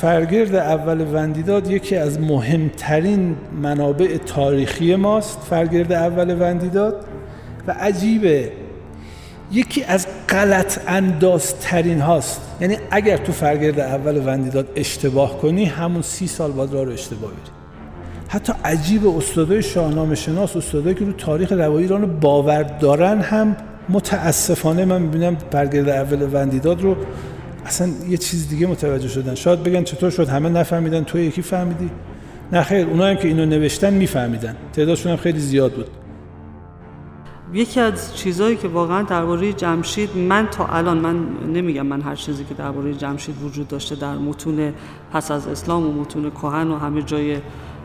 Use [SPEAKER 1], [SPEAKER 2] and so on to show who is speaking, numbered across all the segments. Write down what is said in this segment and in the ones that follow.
[SPEAKER 1] فرگرد اول وندیداد یکی از مهمترین منابع تاریخی ماست فرگرد اول وندیداد و عجیبه. یکی از غلط اندازترین هاست. یعنی اگر تو فرگرد اول وندیداد اشتباه کنی همون سی سال راه رو اشتباه بری. حتی عجیب استادای شاهنامه شناس استادایی که رو تاریخ روایی ایران باور دارن هم متاسفانه من می‌بینم فرگرد اول وندیداد رو اصلا یه چیز دیگه متوجه شدن. شاید بگن چطور شد؟ همه نفهمیدن تو یکی فهمیدی. نه خیر اونایی که اینو نوشتن میفهمیدن. تعدادشون هم خیلی زیاد بود.
[SPEAKER 2] یکی از چیزهایی که واقعا درباره جمشید من تا الان من نمیگم من هر چیزی که درباره جمشید وجود داشته در متون پس از اسلام و متون کهن و همه جای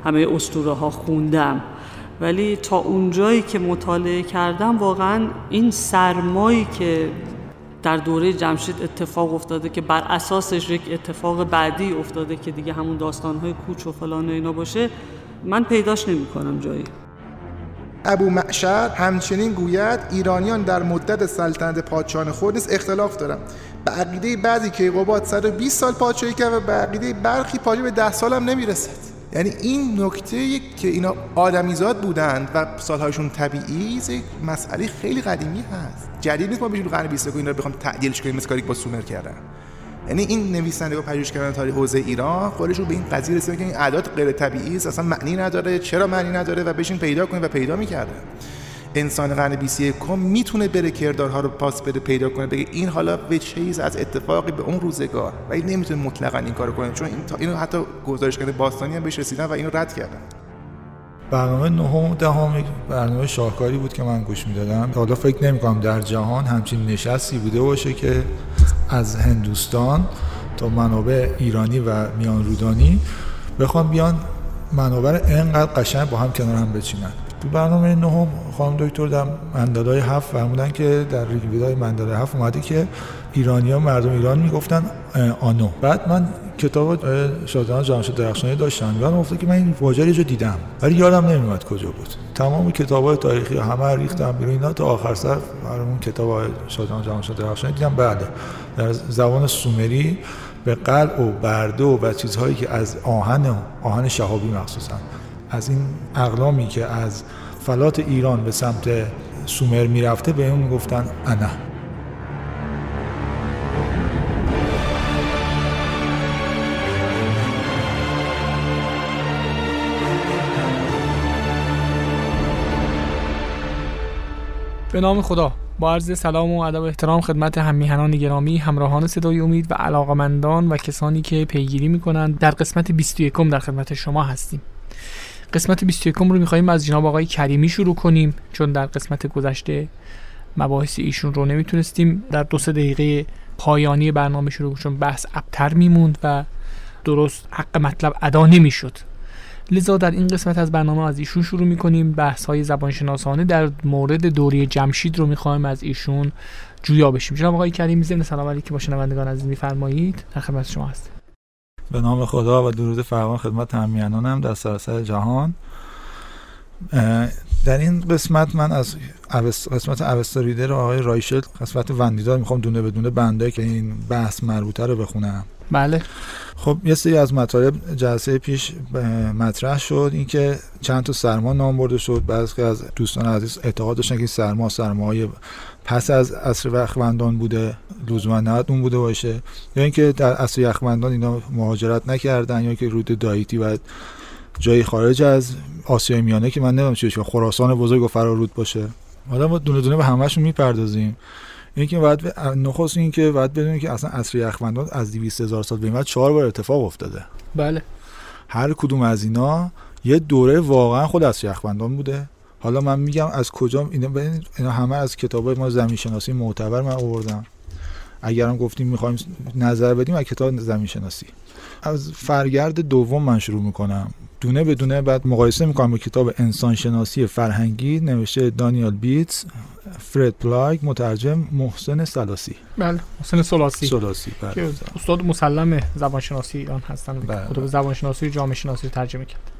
[SPEAKER 2] همه اسطوره ها خوندم. ولی تا اونجایی که مطالعه کردم واقعا این سرمایی که در دوره جمشید اتفاق افتاده که بر اساسش یک اتفاق بعدی افتاده که دیگه همون داستانهای کوچ و فلان و اینا باشه من پیداش نمی کنم جایی.
[SPEAKER 3] ابو معشر همچنین گوید ایرانیان در مدت سلطنت پادشاهان خود نیز اختلاف دارند. به عقیده بعضی که قباد 120 سال پادشاهی کرد و به عقیده برخی پادشاهی به 10 سال هم نمی‌رسد. یعنی این نکته که اینا آدمیزاد بودند و سالهایشون طبیعی یک مسئله خیلی قدیمی هست. جدید نیست ما بشیم قرن 21 اینا رو بخوام تعدیلش کنیم مثل کاری با سومر کردن. یعنی این نویسنده و کردن تاریخ حوزه ایران خودش رو به این قضیه رسیده که این اعداد غیر طبیعی است اصلا معنی نداره. چرا معنی نداره؟ و بشین پیدا کنید و پیدا می‌کرده انسان قرن 21 می‌تونه بره کردارها رو پاس بده پیدا کنه بگه این حالا به چیز از اتفاقی به اون روزگار. و این نمی‌تونه مطلقا این کارو کنه چون این اینو حتی گزارش کرده باستانی هم بهش رسیدن و اینو رد کردن.
[SPEAKER 4] برنامه نهم دهم برنامه شاهکاری بود که من گوش می‌دادم. حالا فکر نمی کنم در جهان همچین نشستی بوده باشه که از هندوستان تا منابع ایرانی و میان رودانی بخوام بیان منابع انقدر قشنگ با هم کنار هم بچینن. تو برنامه نهم خانم دکتر در مندلای هفت فرمودن که در ریگویدای مندلای هفت اومده که ایرانی ها مردم ایران می‌گفتن آنو. بعد من کتاب شادان جانشد درخشانی داشتم یادم افتاد که من این واژه رو دیدم. ولی یادم نمیاد کجا بود. تمام کتاب های تاریخی همه ریختم بیرون. اینا تا آخر سر برامون کتاب شادان جانشد درخشانی دیدم. بعد در زبان سومری به قلع و برده و چیزهایی که از آهن و آهن شهابی مخصوصا از این اقلامی که از فلات ایران به سمت سومر می‌رفته به اون می‌گفتن انا.
[SPEAKER 5] به نام خدا. با عرض سلام و ادب احترام خدمت همیهنان گرامی همراهان صدای امید و علاقمندان و کسانی که پیگیری می‌کنند در قسمت 21 در خدمت شما هستیم. قسمت 21 رو می‌خواهیم از جناب آقای کریمی شروع کنیم چون در قسمت گذشته مباحث ایشون رو نمی‌تونستیم در دو سه دقیقه پایانی برنامه شروع چون بحث ابتر میموند و درست حق مطلب ادا نمی‌شد. لذا در این قسمت از برنامه از ایشون شروع می‌کنیم. بحث های زبانشناسانه در مورد دوری جمشید رو می‌خوایم از ایشون جویا بشیم. جناب آقای کریم ضمن سلام علیکم. با شنوندگان عزیز میفرمایید. در خدمت شما هست
[SPEAKER 4] به نام خدا و درود فرمان خدمت همیانانم در سراسر جهان. در این قسمت من از قسمت اوستاریدر آقای رایشل قسمت وندیدار می‌خوام دونه بدونه بنده که این بحث مربوطه رو بخونم.
[SPEAKER 5] بله.
[SPEAKER 4] خب یه سری از مطالب جلسه پیش مطرح شد. اینکه چند تا سرما نام برده شد. بعضی از دوستان عزیز اعتقاد داشتن که سرما سرماهای پس از عصر یخبندان بوده لزوما نه اون بوده باشه. یا اینکه در عصر یخبندان اینا مهاجرت نکردن یا که رود دایتی و جایی خارج از آسیای میانه که من نمی‌دونم چی خراسان بزرگ و فرارود باشه. حالا ما دونه دونه به همشون می‌پردازیم. اینکه بعد نخست این که بعد بدونید که اصلا عصر یخبندان از 200 هزار سال به بعد چهار بار اتفاق افتاده.
[SPEAKER 5] بله.
[SPEAKER 4] هر کدوم از اینا یه دوره واقعا خود از یخبندان بوده. حالا من میگم از کجا اینا, اینا همه از کتاب ما زمین شناسی معتبر من آوردم. اگرم گفتیم می‌خوایم نظر بدیم از کتاب زمین شناسی از فرگرد دوم من شروع می‌کنم. دونه به دونه بعد مقایسه می‌کنم با کتاب انسان شناسی فرهنگی نوشته دانیال بیتس فرد پلاگ مترجم محسن سلاسی.
[SPEAKER 5] بله محسن سلاسی.
[SPEAKER 4] سلاسی بله.
[SPEAKER 5] که استاد مسلم زبانشناسی ایران هستن
[SPEAKER 4] بله.
[SPEAKER 5] کتب زبانشناسی و جامعه شناسی ترجمه کرد.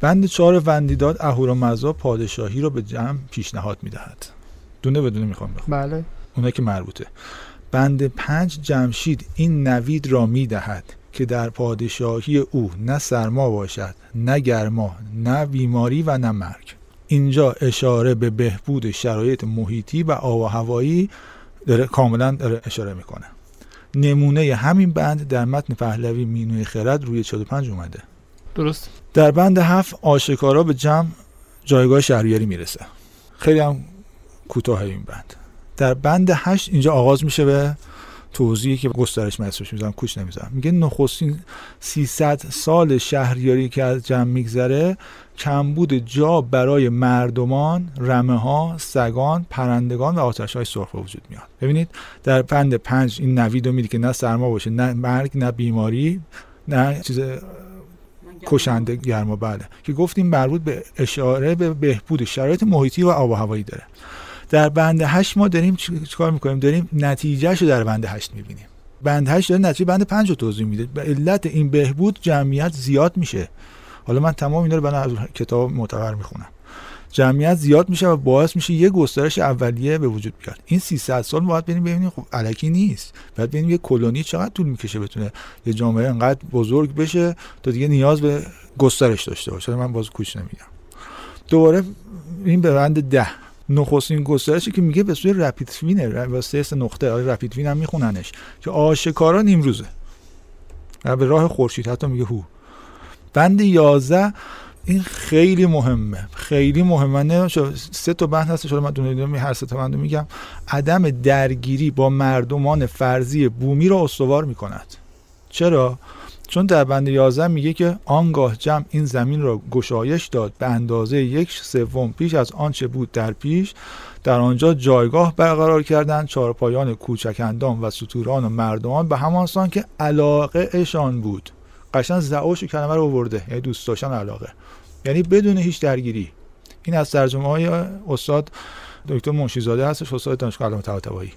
[SPEAKER 4] بند چهار وندیداد اهورامزدا پادشاهی را به جمع پیشنهاد می‌دهد. دونه به دونه می‌خوام بخونم.
[SPEAKER 5] بله.
[SPEAKER 4] اونایی که مربوطه. بند پنج جمشید این نوید را می‌دهد که در پادشاهی او نه سرما باشد نه گرما نه بیماری و نه مرگ. اینجا اشاره به بهبود شرایط محیطی و آب و هوایی داره کاملا داره اشاره می‌کنه. نمونه همین بند در متن پهلوی مینوی خرد روی 45 اومده.
[SPEAKER 5] درست.
[SPEAKER 4] در بند هفت آشکارا به جمع جایگاه شهریاری می‌رسه. خیلی هم کوتاه این بند. در بند هشت اینجا آغاز میشه به توضیحی که گسترش مصرش می‌زنم کوچ نمی‌زنم میگه نخستین 300 سال شهریاری که از جمع میگذره کمبود جا برای مردمان رمه ها سگان پرندگان و آتش های سرخ وجود میاد. ببینید در بند پنج این نوید رو میدی که نه سرما باشه نه مرگ نه بیماری نه چیز کشنده گرما بله که گفتیم مربوط به اشاره به بهبود شرایط محیطی و آب و هوایی داره. در بند هشت ما داریم چیکار می‌کنیم؟ داریم نتیجهش رو در بند هشت می‌بینیم. بند هشت داره نتیجه بند پنج رو توضیح میده. به علت این بهبود جمعیت زیاد میشه. حالا من تمام اینا رو بنا از کتاب معتبر می‌خونم. جمعیت زیاد میشه و باعث میشه یه گسترش اولیه به وجود بیاد. این 300 سال باید بریم ببینیم خب الکی نیست. باید ببینیم یه کلونی چقدر طول می‌کشه بتونه یه جامعه انقدر بزرگ بشه تا دیگه نیاز به گسترش داشته باشه. من باز کوچ نمیگم. دوباره این به بند ده. نخستین گسترشی که میگه به سوی رپید فینه. واسه سه نقطه. آره رپید فین هم میخوننش. که آشکارا نیمروزه. و به راه خورشید حتی میگه هو. بند 11 این خیلی مهمه خیلی مهمه. نه سه تا بند هستش حالا من دونه هر سه تا بند میگم. عدم درگیری با مردمان فرضی بومی را استوار می‌کند. چرا؟ چون در بند 11 میگه که آنگاه جمع این زمین را گشایش داد. به اندازه یک سوم پیش از آنچه بود در پیش در آنجا جایگاه برقرار کردند. چهارپایان کوچکندان و سطوران و مردمان به همان سان که علاقه اشان بود. قشنگ زعوش کلمه رو آورده. یعنی دوست داشتن علاقه. یعنی بدون هیچ درگیری. این از ترجمه های استاد دکتر منشیزاده هستش استاد دانشگاه علامه طباطبایی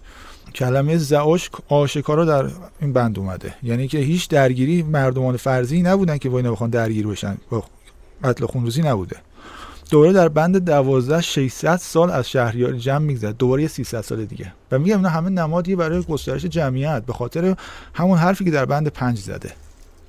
[SPEAKER 4] کلمه زعوش آشکارا در این بند اومده. یعنی که هیچ درگیری مردمان فرضی نبودن که اینا بخوان درگیر بشن. با قتل خونروزی نبوده. دوباره در بند 12 600 سال از شهریار جمع میگذره. دوباره 300 سال دیگه. و میگم اینا همه نمادی برای گسترش جمعیت. به خاطر همون حرفی که در بند 5 زده.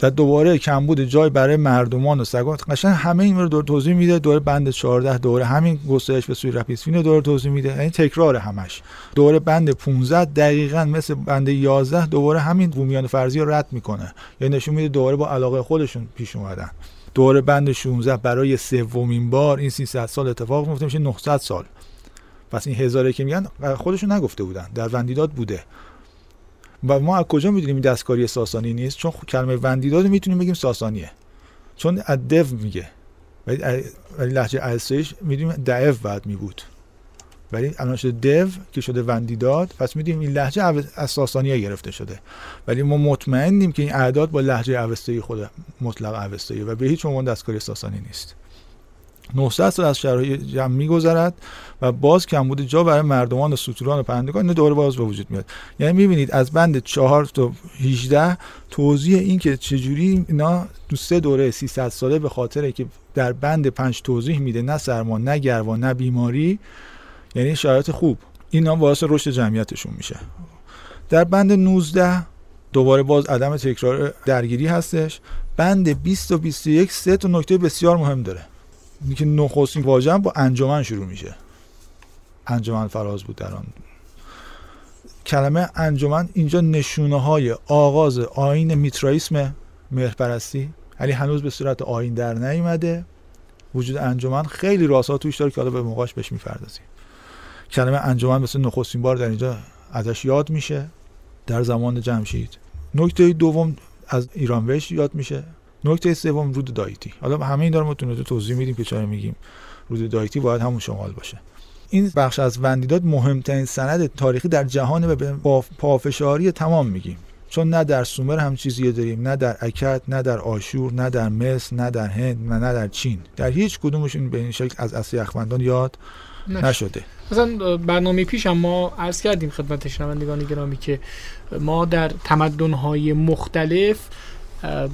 [SPEAKER 4] و دوباره کمبود جای برای مردمان و سگان. قشنگ همه این رو دور توضیح میده دوره بند 14 دوره همین گسترش به سوی رپیسفین رو دور توضیح میده. یعنی تکرار همش. دوره بند 15 دقیقا مثل بند 11 دوباره همین بومیان فرضی رو رد می‌کنه. یعنی نشون میده دوباره با علاقه خودشون پیش اومدن. دوره بند 16 برای سومین بار این 300 سال اتفاق میفته میشه 900 سال. پس این هزاره که میگن خودشون نگفته بودن. در وندیداد بوده. و ما از کجا می‌دونیم این دستکاری ساسانی نیست؟ چون کلمه وندیداد می‌تونیم بگیم ساسانیه. چون از دو میگه. ولی لحجه اسریش می‌دونیم دعف بعد می بود ولی الان شده دو که شده وندیداد پس می‌دونیم این لحجه از ساسانیه گرفته شده. ولی ما مطمئنیم که این اعداد با لحجه اوستایی خود مطلق اوستایی و به هیچ عنوان دستکاری ساسانی نیست. 900 سال از شرایط جمع میگذرد و باز کمبود جا برای مردمان و سطوران و پرندگان اینو دوباره باز به وجود میاد. یعنی می‌بینید از بند 4 تا 18 توضیح این که چجوری اینا تو سه دوره 300 ساله به خاطر که در بند 5 توضیح میده نه سرما نه گرما نه بیماری یعنی شرایط خوب. اینا باعث رشد جمعیتشون میشه. در بند 19 دوباره باز عدم تکرار درگیری هستش. بند 20 و 21 سه تا نکته بسیار مهم داره. که نخستین واژه با انجمن شروع میشه. انجمن فراز بود در آن. کلمه انجمن اینجا نشونه های آغاز آین میترائیسم مهرپرستی ولی هنوز به صورت آین در نیومده. وجود انجمن خیلی راسا توش داره که حالا به موقعش بهش می‌پردازیم. کلمه انجمن مثل نخستین بار در اینجا ازش یاد میشه. در زمان جمشید. نکته دوم از ایران وش یاد میشه. نکته سوم رود دایتی. حالا همه این داره ما تو توضیح میدیم که چرا میگیم رود دایتی باید همون شمال باشه. این بخش از وندیداد مهمترین سند تاریخی در جهان و با پافشاری تمام میگیم. چون نه در سومر هم چیزی داریم نه در اکد نه در آشور نه در مصر نه در هند نه در چین. در هیچ کدومشون به این شکل از اصل یخبندان یاد نشده.
[SPEAKER 5] مثلا برنامه پیش هم ما عرض کردیم خدمت شنوندگان گرامی که ما در تمدن‌های مختلف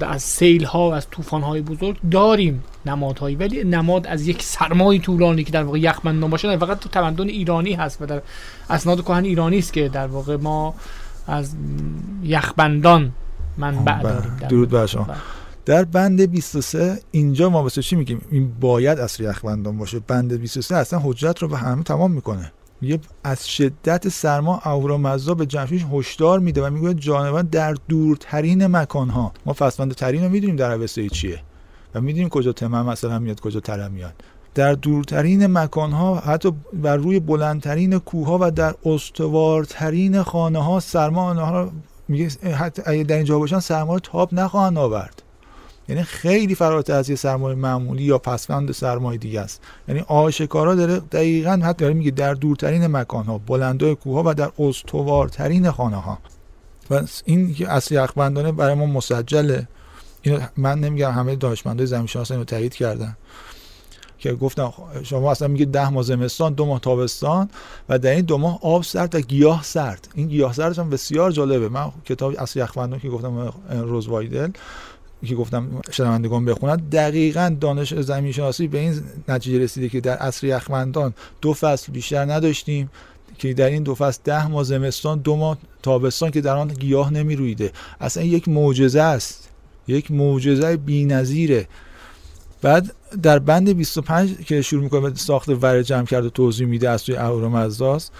[SPEAKER 5] از سیل ها و از طوفان های بزرگ داریم نمادهایی. ولی نماد از یک سرمای طولانی که در واقع یخبندان باشه فقط تو تمدن ایرانی هست و در اسناد کهن ایرانی است که در واقع ما از یخبندان منبع. داریم. در
[SPEAKER 4] درود بر شما. در بند 23 اینجا ما واسه چی میگیم؟ این باید اصر یخبندان باشه. بند 23 اصلا حجت رو به همه تمام می‌کنه. میگه از شدت سرما اهورامزدا به جمشید هشدار میده و میگه جانوران در دورترین مکانها. ما فسفند ترین رو می‌دونیم در اوسطی چیه. و می‌دونیم کجا تمام مثلا میاد کجا ترم میاد. در دورترین مکانها حتی بر روی بلندترین کوه و در استوارترین خانه ها سرما آنها میگه حتی اگه در اینجا باشن سرما رو تاب نخواهند آورد. یعنی خیلی فراتر از یه سرمایه معمولی یا پسوند سرمایه دیگه است. یعنی آشکارا داره دقیقا حتی داره میگه در دورترین مکان ها بلندای کوه و در استوارترین خانه ها و این که اصل یخبندانه برای ما مسجله. اینو من نمیگم همه دانشمندای زمین شناس اینو تایید کردن. که گفتم شما اصلا میگه ده ماه زمستان دو ماه تابستان و در این دو ماه آب سرد و گیاه سرد. این گیاه سردش هم بسیار جالبه. من کتاب اصل یخبندان که گفتم روز وایدل که گفتم شنوندگان بخونن دقیقا دانش زمین شناسی به این نتیجه رسیده که در عصر یخبندان دو فصل بیشتر نداشتیم که در این دو فصل ده ماه زمستان دو ماه تابستان که در آن گیاه نمی رویده اصلا یک معجزه است. یک معجزه بی‌نظیره. بعد در بند 25 که شروع می‌کنه ساخت ور جمع کرده توضیح میده از توی اهورامزداست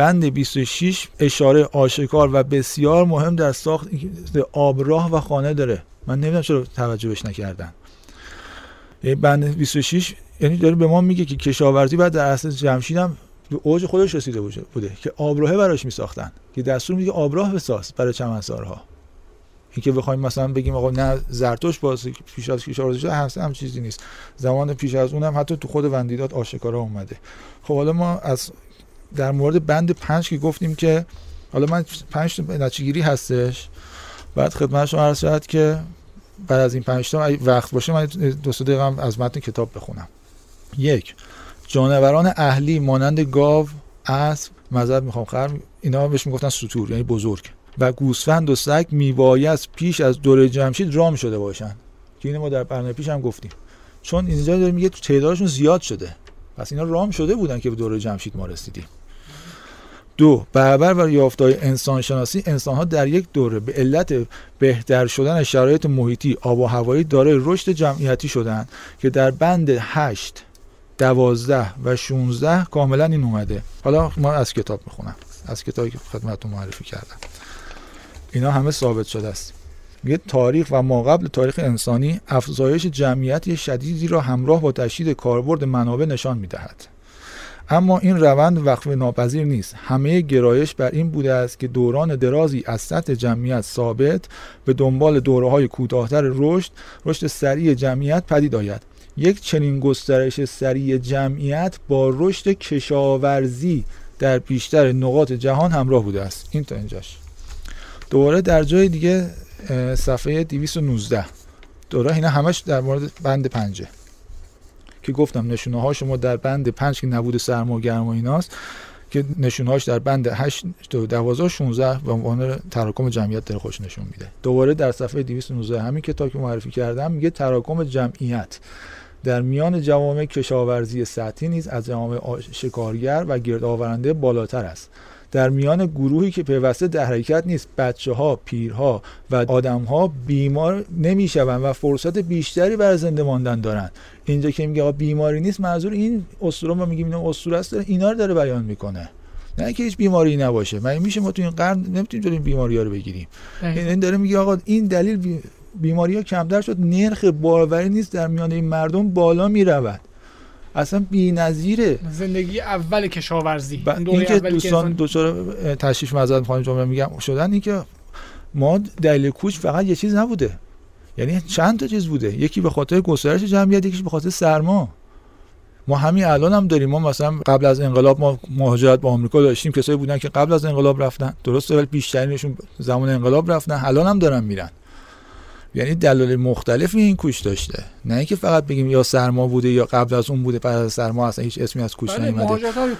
[SPEAKER 4] بند 26 اشاره آشکار و بسیار مهم در ساخت آبراه و خانه داره. من نمی‌دونم چرا توجهش نکردن. بند 26 یعنی داره به ما میگه که کشاورزی بعد در اصل جمشید هم به اوج خودش رسیده بوده که آبراهه براش میساختن. که دستور میگه آبراه بساز برای چمنسارها این که بخوایم مثلا بگیم آقا نه زرتوش باز پیش از کشاورزی شده هم هم چیزی نیست. زمان پیش از اونم حتی تو خود وندیداد آشکارا اومده. خب حالا ما از در مورد بند پنج که گفتیم که حالا من پنج نتیجهگیری هستش. بعد خدمت شما عرض شد که بعد از این پنج تا وقت باشه من دو سه دقیقه از متن کتاب بخونم. یک جانوران اهلی مانند گاو اسب مذهب می‌خوام خر اینا بهش می‌گفتن سطور یعنی بزرگ. و گوسفند و سگ میبایست پیش از دوره جمشید رام شده باشن که اینو ما در برنامه پیش هم گفتیم. چون اینجا داره میگه تعدادشون زیاد شده. پس اینا رام شده بودن که به دوره جمشید ما رسیدیم. دو برابر و یافتهای انسان شناسی انسان ها در یک دوره به علت بهتر شدن شرایط محیطی آب و هوایی داره رشد جمعیتی شدن که در بند 8 دوازده و 16 کاملا این اومده. حالا ما از کتاب می‌خونم. از کتابی که خدمتتون معرفی کردم. اینا همه ثابت شده است. میگه تاریخ و ما قبل تاریخ انسانی افزایش جمعیتی شدیدی را همراه با تشدید کاربرد منابع نشان می‌دهد. اما این روند وقف ناپذیر نیست. همه گرایش بر این بوده است که دوران درازی از سطح جمعیت ثابت به دنبال دوره های کوتاهتر رشد رشد سریع جمعیت پدید آید. یک چنین گسترش سریع جمعیت با رشد کشاورزی در بیشتر نقاط جهان همراه بوده است. این تا اینجاش. دوباره در جای دیگه صفحه 219 دوره اینا همش در مورد بند پنجه. که گفتم نشونه ها شما در بند 5 که نبود سرما و گرما ایناست که نشونه هاش در بند 8 تا 12 16 به عنوان تراکم جمعیت داره خوش نشون میده. دوباره در صفحه 219 همین کتاب که معرفی کردم میگه تراکم جمعیت در میان جوامع کشاورزی سطحی نیز از جوامع شکارگر و گردآورنده بالاتر است. در میان گروهی که پیوسته در حرکت نیست بچه ها پیرها و آدم ها بیمار نمی‌شوند و فرصت بیشتری برای زنده ماندن دارند. اینجا که میگه بیماری نیست منظور این اسطوره ما میگیم اینا اسطوره است اینا رو داره بیان می‌کنه. نه که هیچ بیماری نباشه. من میشه ما تو این قرن نمی‌تونیم جلوی بیماری ها رو بگیریم؟ این داره میگه آقا این دلیل بی... بیماری ها کمتر شد نرخ باروری نیست در میان این مردم بالا می‌رود. اصلا بی‌نظیره.
[SPEAKER 5] زندگی اول کشاورزی.
[SPEAKER 4] این که دوستان دچار تشریف معذرت می‌خوام جمله میگم شدن این که ما دلیل کوچ فقط یه چیز نبوده. یعنی چند تا چیز بوده. یکی به خاطر گسترش جمعیت یکیش به خاطر سرما. ما همین الان هم داریم. ما مثلا قبل از انقلاب ما مهاجرت با آمریکا داشتیم. کسایی بودن که قبل از انقلاب رفتن. درسته ولی بیشترینشون زمان انقلاب رفتن. الان هم دارن میرن. یعنی دلایل مختلفی این کوچ داشته. نه اینکه فقط بگیم یا سرما بوده یا قبل از اون بوده بعد از سرما اصلا هیچ اسمی از کوچ
[SPEAKER 5] بله
[SPEAKER 4] نیومده.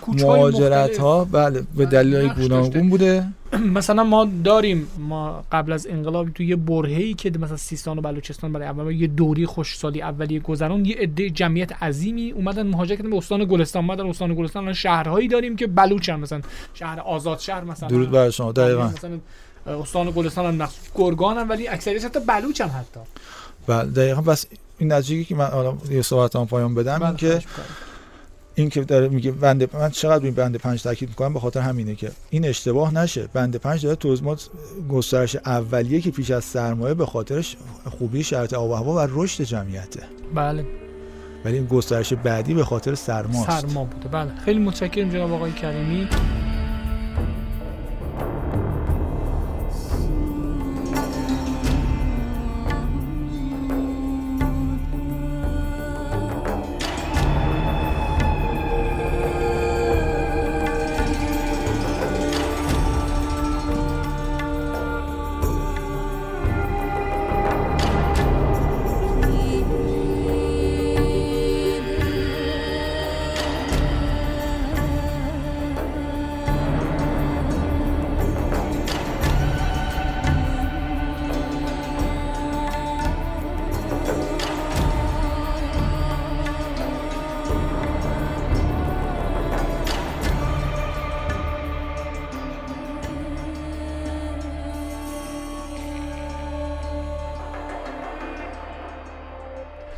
[SPEAKER 5] مهاجرت
[SPEAKER 4] ها بله به دلایل
[SPEAKER 5] نقش
[SPEAKER 4] گوناگون. بوده.
[SPEAKER 5] مثلا ما داریم ما قبل از انقلاب توی یه برهه‌ای که مثلا سیستان و بلوچستان برای اول یه دوری خوشسالی اولیه گذران یه عده جمعیت عظیمی اومدن مهاجرت کردن به استان گلستان. ما در استان گلستان شهرهایی داریم که بلوچن مثلا شهر آزاد شهر مثلا.
[SPEAKER 4] درود بر شما دقیقاً.
[SPEAKER 5] مثلا استان گلستان هم نقص گرگان هم ولی اکثریت حتی بلوچن حتی.
[SPEAKER 4] بله دقیقاً. بس این نتیجه که من حالا یه صحبت هم پایان بدم این
[SPEAKER 5] بله،
[SPEAKER 4] که
[SPEAKER 5] خواهش می‌کنم.
[SPEAKER 4] این که داره میگه بنده من چقدر این بنده پنج تاکید می‌کنم؟ به خاطر همینه که این اشتباه نشه. بنده پنج داره توضیحات گسترش اولیه که پیش از سرمایه به خاطرش خوبی شرط آب و هوا و رشد جمعیته.
[SPEAKER 5] بله.
[SPEAKER 4] ولی این گسترش بعدی به خاطر سرماست.
[SPEAKER 5] سرما بوده. بله. خیلی متشکرم جناب آقای کریمی.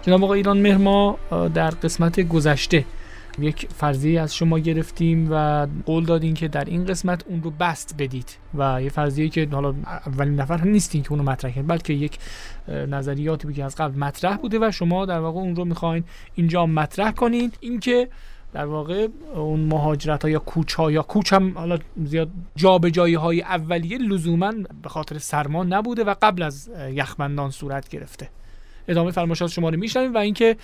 [SPEAKER 5] جناب آقای ایران مهر ما در قسمت گذشته یک فرضیه از شما گرفتیم و قول دادین که در این قسمت اون رو بست بدید و یه فرضیه که حالا اولین نفر هم نیستین که اونو مطرح کنید بلکه یک نظریاتی بود که از قبل مطرح بوده و شما در واقع اون رو می‌خواین اینجا مطرح کنید. اینکه در واقع اون مهاجرت ها یا کوچ ها یا کوچ هم حالا زیاد جابجایی های اولیه لزوما به خاطر سرما نبوده و قبل از اه، یخبندان صورت گرفته. ادامه فرمایشات شما رو میشنویم و اینکه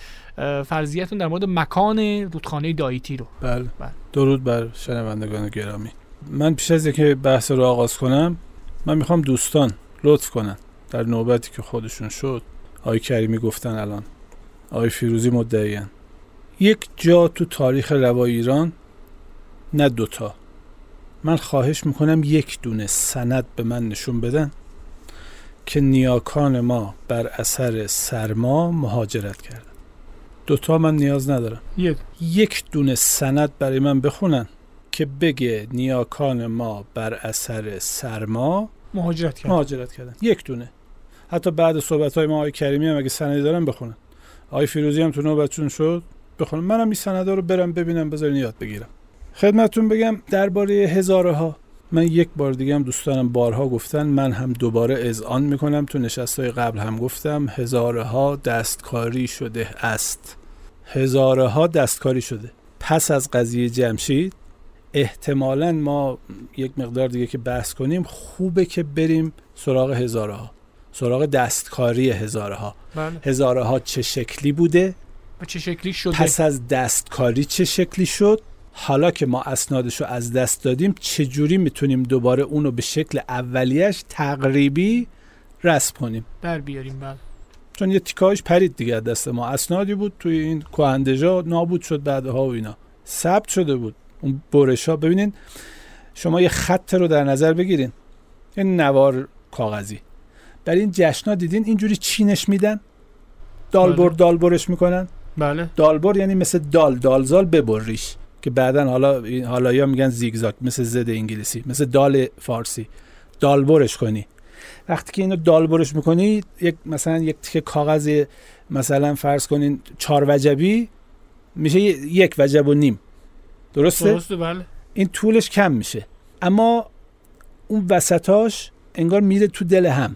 [SPEAKER 5] فرضیتون در مورد مکان رودخانه دایتی رو.
[SPEAKER 1] بله.
[SPEAKER 5] بله.
[SPEAKER 1] درود بر شنوندگان گرامی. من پیش از اینکه بحث رو آغاز کنم من می‌خوام دوستان لطف کنن. در نوبتی که خودشون شد آقای کریمی گفتن الان. آقای فیروزی مدعیان یک جا تو تاریخ روای ایران نه دوتا. من خواهش می‌کنم یک دونه سند به من نشون بدن. که نیاکان ما بر اثر سرما مهاجرت کردن. دوتا من نیاز ندارم.
[SPEAKER 5] یک.
[SPEAKER 1] یک دونه سند برای من بخونن که بگه نیاکان ما بر اثر سرما
[SPEAKER 5] مهاجرت کرد
[SPEAKER 1] مهاجرت کردن. یک دونه. حتی بعد صحبت های ما آقای کریمی هم اگه سندی دارن بخونن. آقای فیروزی هم تو نوبتشون شد بخونن منم این سندا رو برم ببینم بذارین یاد بگیرم. خدمتتون بگم درباره هزاره ها من یک بار دیگه هم دوستانم بارها گفتن من هم دوباره اذعان می‌کنم. تو نشستهای قبل هم گفتم هزاره ها دستکاری شده است. هزاره ها دستکاری شده. پس از قضیه جمشید احتمالا ما یک مقدار دیگه که بحث کنیم خوبه که بریم سراغ هزاره ها سراغ دستکاری هزاره ها
[SPEAKER 5] بله.
[SPEAKER 1] هزاره ها چه شکلی بوده؟
[SPEAKER 5] و چه شکلی شده؟
[SPEAKER 1] پس از دستکاری چه شکلی شد؟ حالا که ما اسنادش رو از دست دادیم چجوری می‌تونیم دوباره اونو به شکل اولیش تقریبی رسم کنیم؟
[SPEAKER 5] در بیاریم بله.
[SPEAKER 1] چون یه تیکاش پرید دیگه از دست ما. اسنادی بود توی این کوهندجا نابود شد بعدها و اینا. ثبت شده بود. اون برش ها ببینین شما یه خط رو در نظر بگیرین. یه نوار کاغذی. در این جشنا دیدین اینجوری چینش میدن؟ دالبر
[SPEAKER 5] بله.
[SPEAKER 1] دالبرش می‌کنن؟
[SPEAKER 5] بله.
[SPEAKER 1] دالبر یعنی مثل دال دالزال ببریش که بعدا حالا حالا یا میگن زیگزاگ مثل زد انگلیسی مثل دال فارسی. دالبرش کنی. وقتی که اینو دالبرش می‌کنی یک مثلا یک تیکه کاغذ مثلا فرض کنین چهار وجبی میشه یک وجب و نیم. درسته؟
[SPEAKER 5] درسته بله.
[SPEAKER 1] این طولش کم میشه. اما اون وسطاش انگار میره تو دل هم.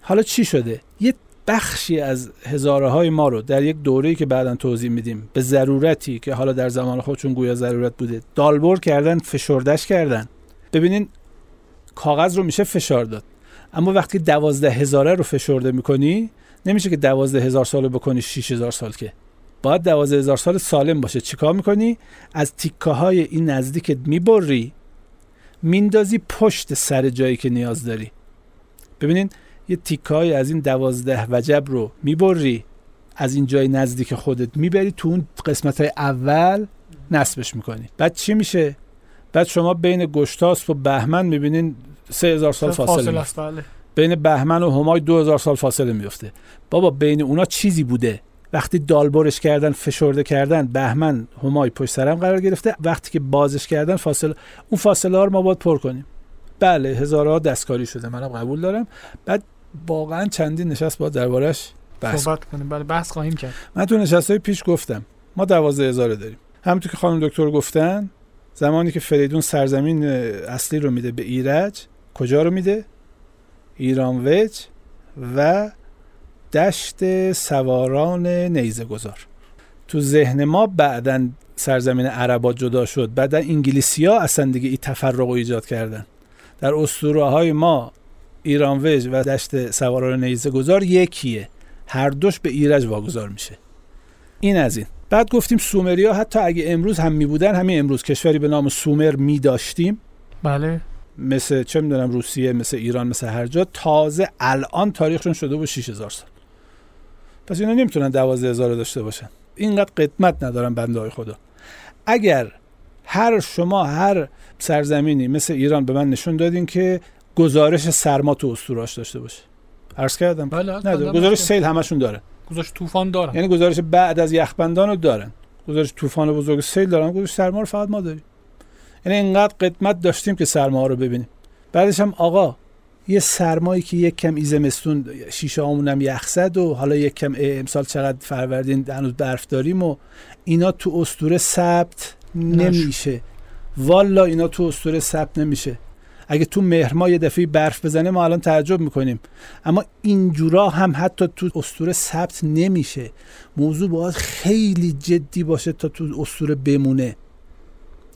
[SPEAKER 1] حالا چی شده؟ یه بخشی از هزاره های ما رو در یک دوره‌ای که بعدا توضیح میدیم به ضرورتی که حالا در زمان خودشون گویا ضرورت بوده دالبر کردن فشردش کردن. ببینین کاغذ رو میشه فشار داد. اما وقتی دوازده هزاره رو فشرده می‌کنی نمیشه که دوازده هزار سال بکنی شیش هزار سال که. باید دوازده هزار سال سالم باشه. چیکار می‌کنی؟ از تیکه های این نزدیکت می‌بری میندازی پشت سر جایی که نیاز داری. ببینین یه تیکه های از این دوازده وجب رو می‌بری از این جای نزدیک خودت می‌بری تو اون قسمت های اول نصبش می‌کنی. بعد چی میشه؟ بعد شما بین گشتاسپ و بهمن می‌بینین سه هزار سال فاصله,
[SPEAKER 5] بله.
[SPEAKER 1] بین بهمن و همای دو هزار سال فاصله میفته بابا بین اونا چیزی بوده. وقتی دالبرش کردن فشرده کردن بهمن همای پشت سرم قرار گرفته. وقتی که بازش کردن فاصله اون فاصله ها رو ما باید پر کنیم. بله هزارها دستکاری شده. منم قبول دارم. بعد واقعا چندین نشست باید دربارش بحث
[SPEAKER 5] صحبت کنیم. بله بحث خواهیم کرد.
[SPEAKER 1] من تو نشست های پیش گفتم ما دوازده هزار داریم. همونطور که خانم دکتر گفتن زمانی که فریدون سرزمین اصلی رو میده به ایرج کجا رو میده؟ ایران و دشت سواران نیزه گذار. تو ذهن ما بعدا سرزمین عربا جدا شد. بعدا انگلیسی ها اصلا دیگه این تفرق رو ایجاد کردن. در اسطوره های ما ایران و دشت سواران نیزه گذار یکیه. هر دوش به ایرج واگذار میشه. این از این. بعد گفتیم سومریا حتی اگه امروز هم می بودن همین امروز کشوری به نام سومر می داشتیم
[SPEAKER 5] بله.
[SPEAKER 1] مثل چه می‌دونم روسیه مثل ایران مثل هر جا. تازه الان تاریخشون شده بود 6000 سال. پس اینا نمی‌تونن 12000 رو داشته باشن. اینقدر قدمت ندارن بنده های خدا. اگر هر شما هر سرزمینی مثل ایران به من نشون دادین که گزارش سرما تو اسطوراش داشته باشه. عرض کردم.
[SPEAKER 5] بله
[SPEAKER 1] نداره. گزارش سیل همشون داره.
[SPEAKER 5] گذاشت طوفان دارن.
[SPEAKER 1] یعنی گزارش بعد از یخبندان رو دارن. گزارش طوفان بزرگ سیل دارن. گزارش سرما رو فقط ما داریم. یعنی اینقدر قدمت داشتیم که سرما رو ببینیم. بعدش هم آقا یه سرمایی که یک کم ایزمستون شیشه هم یخ زد و حالا یک کم امسال چقدر فروردین هنوز برف داریم و اینا تو اسطوره ثبت نمیشه. والا اینا تو اسطوره ثبت نمیشه. اگه تو مهر ماه یه دفعه برف بزنه ما الان تعجب می‌کنیم. اما اینجورا هم حتی تو اسطوره ثبت نمیشه. موضوع باید خیلی جدی باشه تا تو اسطوره بمونه.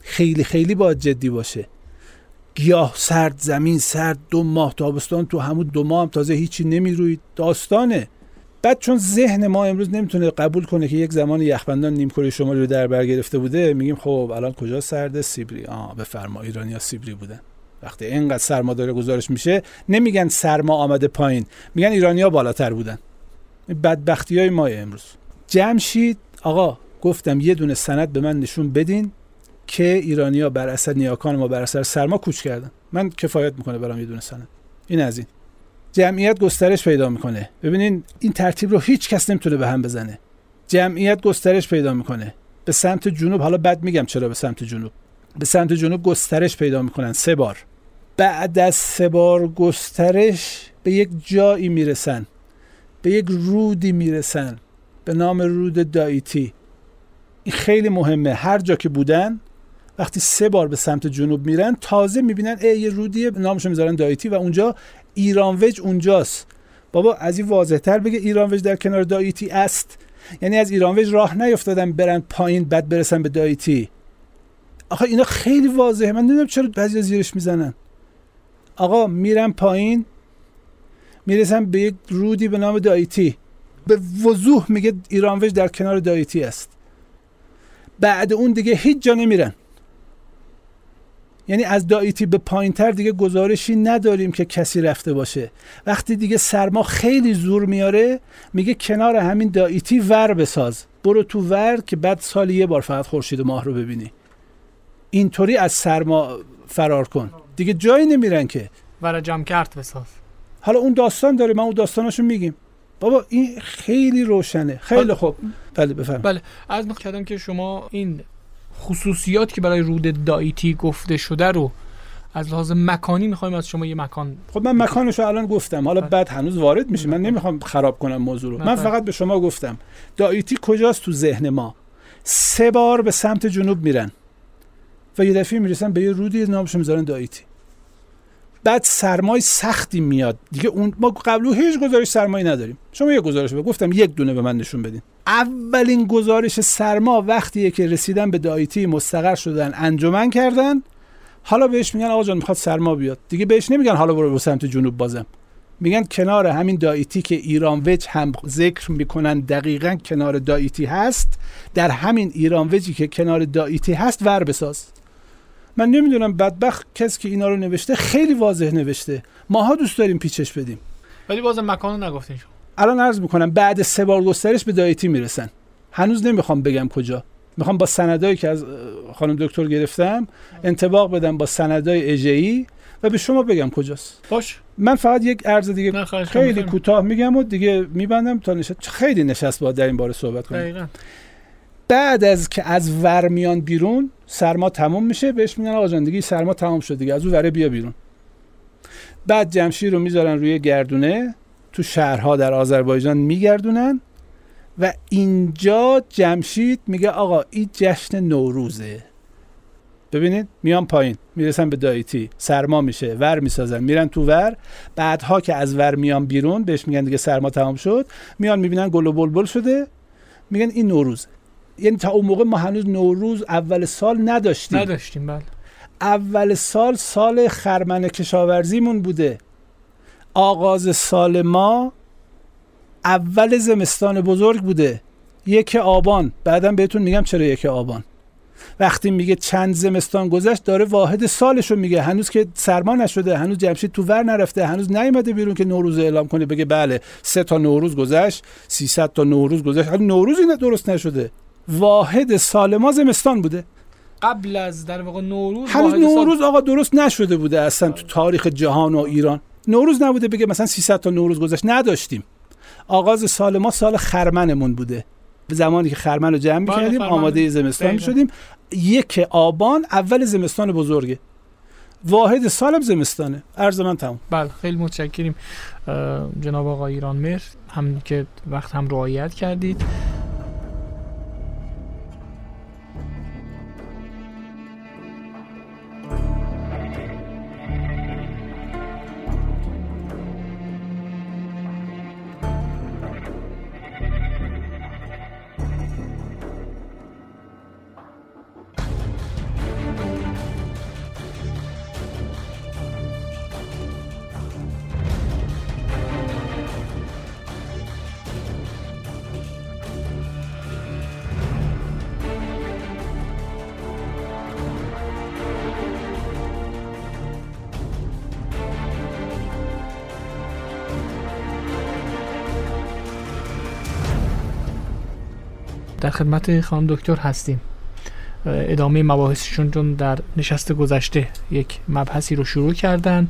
[SPEAKER 1] خیلی خیلی باید جدی باشه. گیاه سرد زمین سرد دو ماه تابستان تو همون دو ماه هم تازه هیچی نمی‌روید داستانه. بعد چون ذهن ما امروز نمی‌تونه قبول کنه که یک زمان یخبندان نیمکره شمالی رو در بر گرفته بوده میگیم خب الان کجا سرده سیبری؟ آه بفرما ایرانیا سیبری بودن. وقتی اینقدر سرما داره گزارش میشه نمیگن سرما آمده پایین میگن ایرانیا بالاتر بودن. بدبختی های ما امروز. جمشید آقا گفتم یه دونه سند به من نشون بدین که ایرانیا بر اثر نیاکان ما بر اثر سرما کوچ کردن. من کفایت می‌کنه برام یه دونه سند. این از این. جمعیت گسترش پیدا می‌کنه. ببینین این ترتیب رو هیچ کس نمی‌تونه به هم بزنه. جمعیت گسترش پیدا می‌کنه. به سمت جنوب حالا بد میگم چرا به سمت جنوب. به سمت جنوب گسترش پیدا می‌کنن. سه بار. بعد از سه بار گسترش به یک جایی می‌رسن به یک رودی می‌رسن به نام رود دایتی. این خیلی مهمه. هر جا که بودن وقتی سه بار به سمت جنوب میرن تازه می‌بینن ای یه رودیه نامشو می‌ذارن دایتی و اونجا ایرانوج اونجاست. بابا از این واضح تر بگه ایرانوج در کنار دایتی است. یعنی از ایرانوج راه نیفتادن برن پایین بعد برسن به دایتی. آخه اینا خیلی واضحه. من نمی‌دونم چرا بعضی زیرش می‌زنن. آقا میرن پایین. می‌رسن به یک رودی به نام دایتی. به وضوح میگه ایرانوج در کنار دایتی است. بعد اون دیگه هیچ جا نمیرن. یعنی از دایتی به پایین تر دیگه گزارشی نداریم که کسی رفته باشه. وقتی دیگه سرما خیلی زور میاره میگه کنار همین دایتی ور بساز. برو تو ور که بعد سال یه بار فقط خورشید ماه رو ببینی. اینطوری از سرما فرار کن. دیگه جایی نمیرن که.
[SPEAKER 5] ورا جمع کرد بساز.
[SPEAKER 1] حالا اون داستان داره من اون داستاناشو میگیم. بابا این خیلی روشنه. خیلی خوب. بله بفرم
[SPEAKER 5] بله از کردم که شما این خصوصیات که برای رود دایتی گفته شده رو از لحاظ مکانی می‌خوایم از شما یه مکان
[SPEAKER 1] خب من مکانشو الان گفتم. حالا
[SPEAKER 5] بله.
[SPEAKER 1] بعد هنوز وارد میشه من نمی‌خوام خراب کنم موضوع رو. من
[SPEAKER 5] بله.
[SPEAKER 1] فقط به شما گفتم دایتی کجاست تو ذهن ما؟ سه بار به سمت جنوب میرن و یه دفعه می‌رسن به یه رودی نامشو می‌ذارن دایتی. بعد سرمای سختی میاد. دیگه اون ما قبلو هیچ گزارش سرمایی نداریم. شما یه گزارش بگو. گفتم یک دونه به من نشون بدین. اولین گزارش سرما وقتیه که رسیدن به دایتی مستقر شدن انجمن کردن. حالا بهش میگن آقا جان می‌خواد سرما بیاد. دیگه بهش نمیگن حالا برو به سمت جنوب بازم. میگن کنار همین دایتی که ایران وج هم ذکر می‌کنن دقیقا کنار دایتی هست در همین ایران وجی که کنار دایتی هست ور بساز. من نمی‌دونم بدبخت کسی که اینا رو نوشته خیلی واضح نوشته. ماها دوست داریم پیچش بدیم.
[SPEAKER 5] ولی بازم مکان رو نگفتین شما.
[SPEAKER 1] الان عرض می‌کنم بعد سه بار گسترش به دایتی می‌رسن. هنوز نمی‌خوام بگم کجا. می‌خوام با سندایی که از خانم دکتر گرفتم انتباق بدم با سندای اجئی و به شما بگم کجاست.
[SPEAKER 5] باش.
[SPEAKER 1] من فقط یک عرض دیگه خیلی. کوتاه میگم و دیگه میبندم تا نشست خیلی نشست با در این باره صحبت کنیم.
[SPEAKER 5] دقیقاً.
[SPEAKER 1] بعد از که از ور میان بیرون سرما تموم میشه. بهش میگن آقا جان سرما تموم شد دیگه از اون وره بیا بیرون. بعد جمشید رو می‌ذارن روی گردونه تو شهرها در آذربایجان میگردونن و اینجا جمشید میگه آقا این جشن نوروزه. ببینید میان پایین می‌رسن به دایتی سرما میشه ور می‌سازن میرن تو ور. بعدها که از ور میان بیرون بهش میگن دیگه سرما تمام شد. میان می‌بینن گل و بلبل شده میگن این نوروز یعنی تا اون موقع ما هنوز نوروز اول سال نداشتیم.
[SPEAKER 5] نداشتیم بله.
[SPEAKER 1] اول سال سال خرمن کشاورزیمون بوده. آغاز سال ما اول زمستان بزرگ بوده. یک آبان. بعدم بهتون میگم چرا یک آبان. وقتی میگه چند زمستان گذشت داره واحد سالش رو میگه. هنوز که سرما نشده هنوز جمشید تو ور نرفته هنوز نیومده بیرون که نوروز اعلام کنه بگه بله سه تا نوروز گذشت 300 تا نوروز گذشت. نوروزی نه درست نشده. واحد سال ما زمستان بوده.
[SPEAKER 5] قبل از در واقع نوروز
[SPEAKER 1] هنوز
[SPEAKER 5] سال-
[SPEAKER 1] نوروز آقا درست نشده بوده اصلا تو تاریخ جهان و ایران. نوروز نبوده بگه مثلا 300 تا نوروز گذشت. نداشتیم. آغاز سال ما سال خرمنمون بوده. زمانی که خرمن رو جمع
[SPEAKER 5] بله،
[SPEAKER 1] می‌کردیم. آماده زمستان
[SPEAKER 5] دقیقاً.
[SPEAKER 1] شدیم. یک آبان اول زمستان بزرگه. واحد سالم زمستانه. عرض من تموم.
[SPEAKER 5] بله خیلی متشکریم جناب آقای ایران مهر. هم که وقت هم رعایت کردید. در خدمت خانم دکتر هستیم. ادامه مباحثشون چون در نشست گذشته یک مبحثی رو شروع کردن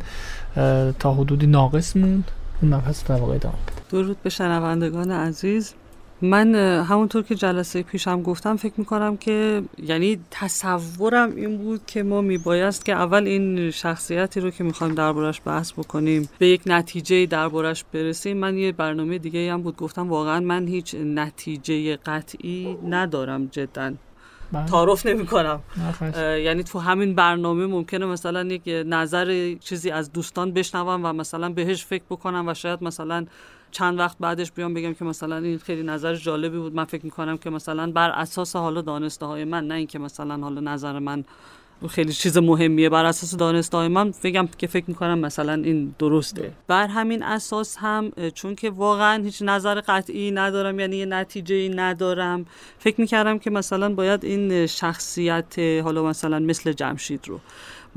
[SPEAKER 5] تا حدودی ناقص موند. اون مبحث در واقع ادامه.
[SPEAKER 2] درود به شنوندگان عزیز. من همونطور که جلسه پیشم گفتم فکر می‌کنم که یعنی تصورم این بود که ما میبایست که اول این شخصیتی رو که می‌خوایم دربارش بحث بکنیم به یک نتیجه دربارش برسیم من یه برنامه دیگه هم بود گفتم واقعا من هیچ نتیجه قطعی ندارم جدا
[SPEAKER 5] بله.
[SPEAKER 2] تعارف نمی کنم. یعنی تو همین برنامه ممکنه مثلا یک نظر چیزی از دوستان بشنوم و مثلا بهش فکر بکنم و شاید مثلا چند وقت بعدش بیام بگم که مثلا این خیلی نظر جالبی بود. من فکر می‌کنم که مثلا بر اساس حالا دانسته های من نه اینکه مثلا حالا نظر من خیلی چیز مهمیه بر اساس دانسته های من بگم که فکر می‌کنم مثلا این درسته. بر همین اساس هم چون که واقعا هیچ نظر قطعی ندارم یعنی یه نتیجه ندارم فکر می‌کردم که مثلا باید این شخصیت حالا مثلا مثل جمشید رو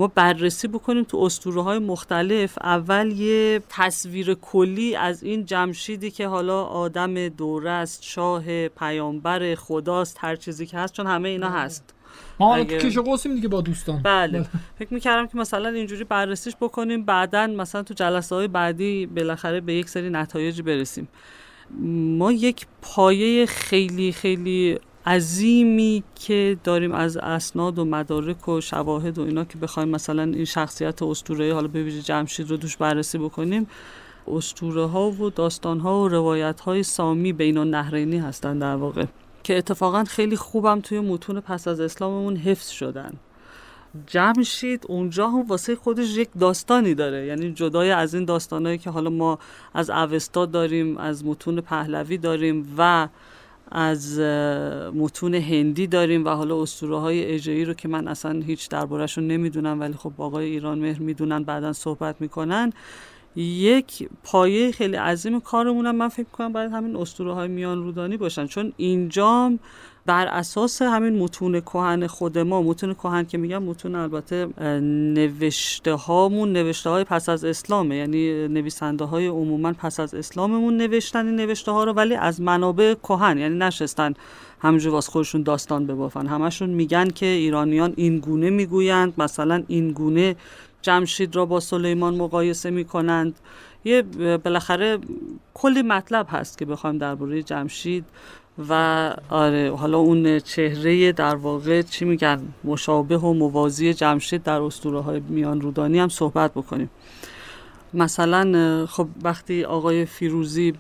[SPEAKER 2] ما بررسی بکنیم تو اسطوره های مختلف. اول یه تصویر کلی از این جمشیدی که حالا آدم دوره است شاه پیامبر خداست هر چیزی که هست چون همه اینا هست.
[SPEAKER 5] ما تو کش قوسیم دیگه با دوستان.
[SPEAKER 2] بله. فکر می‌کردم که مثلا اینجوری بررسیش بکنیم. بعدا مثلا تو جلسه های بعدی بالاخره به یک سری نتایجی برسیم. ما یک پایه خیلی خیلی عظیمی که داریم از اسناد و مدارک و شواهد و اینا که بخوایم مثلا این شخصیت اسطوره حالا ویژه جمشید رو دوش بررسی بکنیم اسطوره ها و داستان ها و روایت های سامی بین النهرینی هستن در واقع که اتفاقا خیلی خوبم توی متون پس از اسلاممون حفظ شدن. جمشید اونجا هم واسه خودش یک داستانی داره یعنی جدای از این داستانهایی که حالا ما از اوستا داریم از متون پهلوی داریم و از متون هندی داریم و حالا اسطوره های اجایی رو که من اصلا هیچ دربارهشون نمی‌دونم ولی خب آقای ایران مهر می‌دونن بعدا صحبت می‌کنن. یک پایه خیلی عظیم کارمونم. من فکر کنم باید همین اسطوره های میان رودانی باشن. چون اینجام بر اساس همین متون کهن خود ما متون کهن که میگم متون البته نوشته هامون نوشته های پس از اسلامه. یعنی نویسنده های عموما پس از اسلاممون نوشتن این نوشته ها رو ولی از منابع کهن یعنی نشستن همینجور واس خودشون داستان ببافن. همشون میگن که ایرانیان این گونه می‌گویند. مثلا این گونه جمشید را با سلیمان مقایسه می‌کنند. یه بالاخره کلی مطلب هست که بخوایم درباره جمشید و آره حالا اون چهره در واقع چی میگن مشابه و موازی جمشید در اسطوره های میان رودانی هم صحبت بکنیم. مثلا خب وقتی آقای فیروزی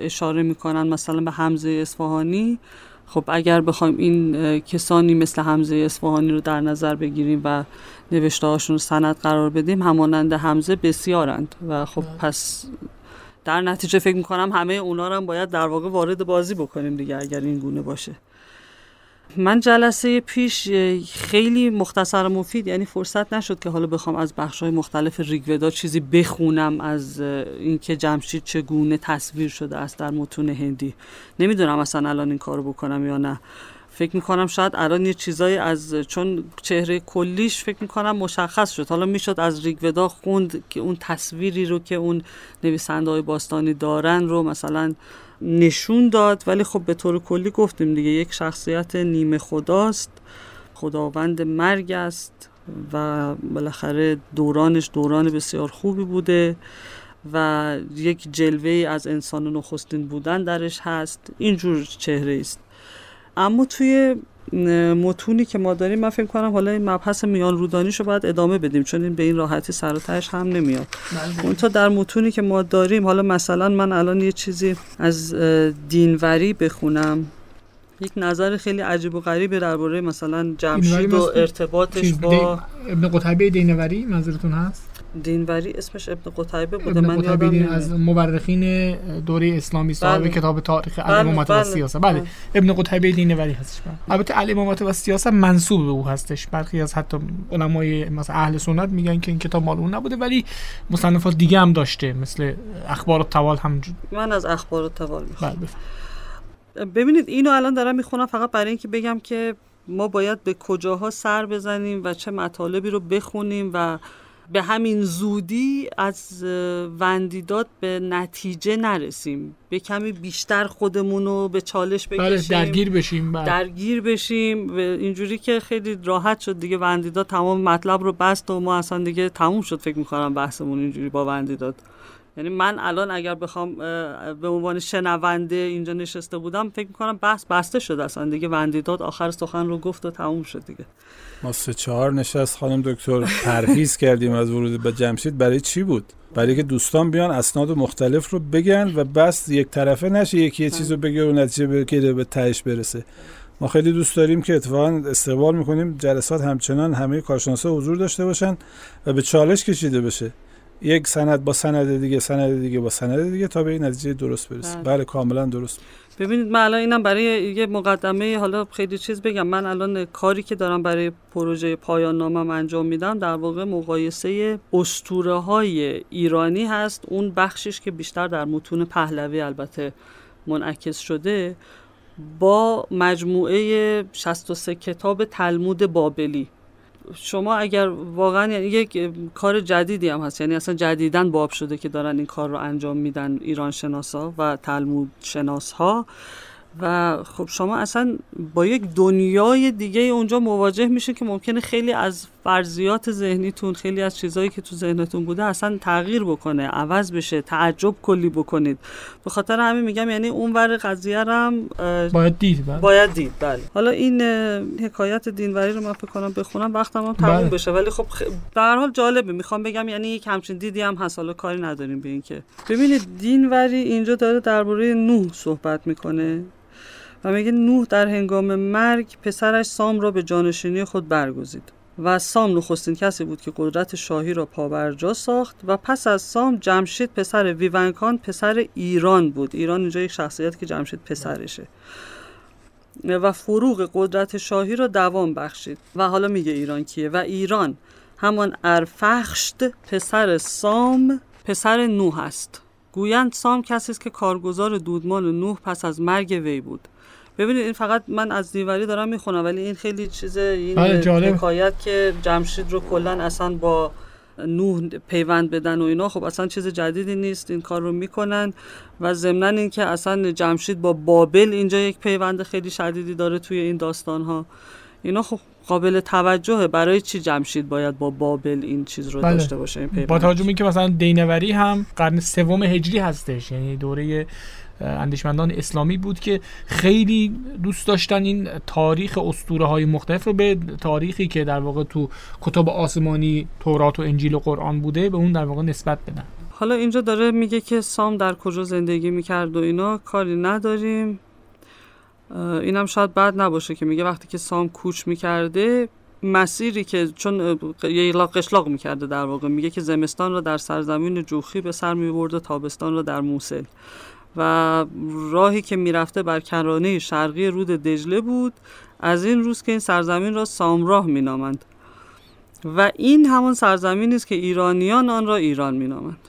[SPEAKER 2] اشاره می‌کنن مثلا به حمزه اصفهانی خب اگر بخوایم این کسانی مثل حمزه اصفهانی رو در نظر بگیریم و نوشته هاشون رو سند قرار بدیم همانند حمزه بسیارند و خب بله. پس در نتیجه فکر می‌کنم همه اونا رو هم باید در واقع وارد بازی بکنیم دیگه اگر این گونه باشه من جلسه پیش خیلی مختصر و مفید یعنی فرصت نشد که حالا بخوام از بخش های مختلف ریگودا چیزی بخونم از اینکه جمشید چگونه تصویر شده است در متون هندی. نمی‌دونم اصلا الان این کارو بکنم یا نه. فکر می‌کنم شاید الان یه چیزایی از چون چهره کلیش فکر می‌کنم مشخص شد. حالا می‌شد از ریگودا خوند که اون تصویری رو که اون نویسنده های باستانی دارن رو مثلا نشون داد ولی خب به طور کلی گفتیم دیگه یک شخصیت نیمه خداست. خداوند مرگ است و بالاخره دورانش دوران بسیار خوبی بوده و یک جلوه از انسان نخستین بودن درش هست. اینجور چهره است. اما توی متونی که ما داریم من فکر کنم حالا این مبحث میان رودانی رو باید ادامه بدیم چون این به این راحتی سر هم نمیاد. بله. اون تا در متونی که ما داریم حالا مثلا من الان یه چیزی از دینوری بخونم. یک نظر خیلی عجیب و غریبی درباره مثلا جمشید و ارتباطش با
[SPEAKER 5] ابن قتیبه دینوری منظورتون هست؟
[SPEAKER 2] دینوری اسمش ابن قتیبه بوده من یادم
[SPEAKER 5] از مورخین دوره اسلامی صاحب بله. کتاب تاریخ بله. الامامت بله. و سیاست بله. ابن قتیبه دینوری هستش. البته الامامت و سیاست منسوب به او هستش برخی از حتی علمای مثلا اهل سنت میگن که این کتاب مال اون نبوده ولی مصنفات دیگه هم داشته مثل اخبار التوال هم
[SPEAKER 2] من از اخبار التوال می‌خوام بله ببینید اینو الان دارم می‌خونم فقط برای اینکه بگم که ما باید به کجاها سر بزنیم و چه مطالبی رو بخونیم و به همین زودی از وندیداد به نتیجه نرسیم. به کمی بیشتر خودمون رو به چالش بله،
[SPEAKER 5] بکشیم. درگیر بشیم
[SPEAKER 2] بله. درگیر بشیم. اینجوری که خیلی راحت شد دیگه وندیداد تمام مطلب رو بست و ما اصلا دیگه تموم شد فکر می‌کنم بحثمون اینجوری با وندیداد. یعنی من الان اگر بخوام به عنوان شنونده اینجا نشسته بودم فکر می‌کنم بحث بسته شده اصلا. دیگه وندیداد آخر سخن رو گفت و تموم شد دیگه.
[SPEAKER 1] ما سه چهار نشست. خانم دکتر پرهیز کردیم از ورود به جمشید. برای چی بود؟ برای که دوستان بیان اسناد مختلف رو بگن و بس یک طرفه نشه یکی یه چیز رو بگه و نتیجه بگیره به تهش برسه. ما خیلی دوست داریم که اتفاقا استقبال می‌کنیم. جلسات همچنان همه کارشناسا حضور داشته باشن و به چالش کشیده بشه. یک سند با سند دیگه سند دیگه با سند دیگه تا به این نتیجه درست برسه بله, بله، کاملا درست.
[SPEAKER 2] ببینید من الان اینم برای یه مقدمه حالا خیلی چیز بگم. من الان کاری که دارم برای پروژه پایان نامم انجام میدم در واقع مقایسه استوره های ایرانی هست. اون بخشش که بیشتر در متون پهلوی البته منعکس شده با مجموعه 63 کتاب تلمود بابلی. شما اگر واقعا یعنی یک کار جدیدی هم هست. یعنی اصلا جدیدن باب شده که دارن این کار رو انجام میدن ایران شناسا و تلمود شناس ها و خب شما اصلا با یک دنیای دیگه اونجا مواجه میشه که ممکنه خیلی از فرضیات ذهنیتون خیلی از چیزهایی که تو ذهنتون بوده اصلا تغییر بکنه عوض بشه تعجب کلی بکنید. به خاطر همین میگم یعنی اون ور قضیه هم
[SPEAKER 5] باید دید
[SPEAKER 2] بله. باید دید بله. حالا این حکایت دینوری رو من فکر کنم بخونم وقتم هم تموم بله. بشه. ولی خب به هر حال جالبه. می‌خوام بگم یعنی یک همچین دیدی هم هست. حالا کاری نداریم به اینکه. ببینید دینوری اینجا داره درباره نوح صحبت می‌کنه. و میگه نوح در هنگام مرگ پسرش سام را به جانشینی خود برگزید و سام نخستین کسی بود که قدرت شاهی را پابرجا ساخت و پس از سام جمشید پسر ویونکان پسر ایران بود. ایران اینجا یک شخصیت که جمشید پسرشه. و فروغ قدرت شاهی را دوام بخشید. و حالا میگه ایران کیه؟ و ایران همان ارفخشت پسر سام پسر نوح است. گویند سام کسی است که کارگزار دودمان نوح پس از مرگ وی بود. ببینید این فقط من از دیوری دارم می‌خونم ولی این خیلی چیز این
[SPEAKER 5] بله،
[SPEAKER 2] حکایت که جمشید رو کلا اصلا با نوح پیوند بدن و اینا خب اصلا چیز جدیدی نیست این کار رو می‌کنن. و ضمنا اینکه اصلا جمشید با بابل اینجا یک پیوند خیلی شدیدی داره توی این داستان ها اینا خب قابل توجهه. برای چی جمشید باید با بابل این چیز رو
[SPEAKER 5] بله.
[SPEAKER 2] داشته باشه این
[SPEAKER 5] با توجه که مثلا دینوری هم قرن سوم هجری هستش یعنی دوره اندیشمندان اسلامی بود که خیلی دوست داشتن این تاریخ اسطوره های مختلف رو به تاریخی که در واقع تو کتاب آسمانی تورات و انجیل و قرآن بوده به اون در واقع نسبت بدن.
[SPEAKER 2] حالا اینجا داره میگه که سام در کجا زندگی می‌کرد و اینا کاری نداریم. اینم شاید بد نباشه که میگه وقتی که سام کوچ می‌کرده مسیری که چون یه قشلاق می‌کرده در واقع میگه که زمستان را در سرزمین جوخی به سر می‌برد و تابستان را در موسل. و راهی که می‌رفته بر کرانه شرقی رود دجله بود. از این روز که این سرزمین را سامراه مینامند. و این همان سرزمینی است که ایرانیان آن را ایران مینامند.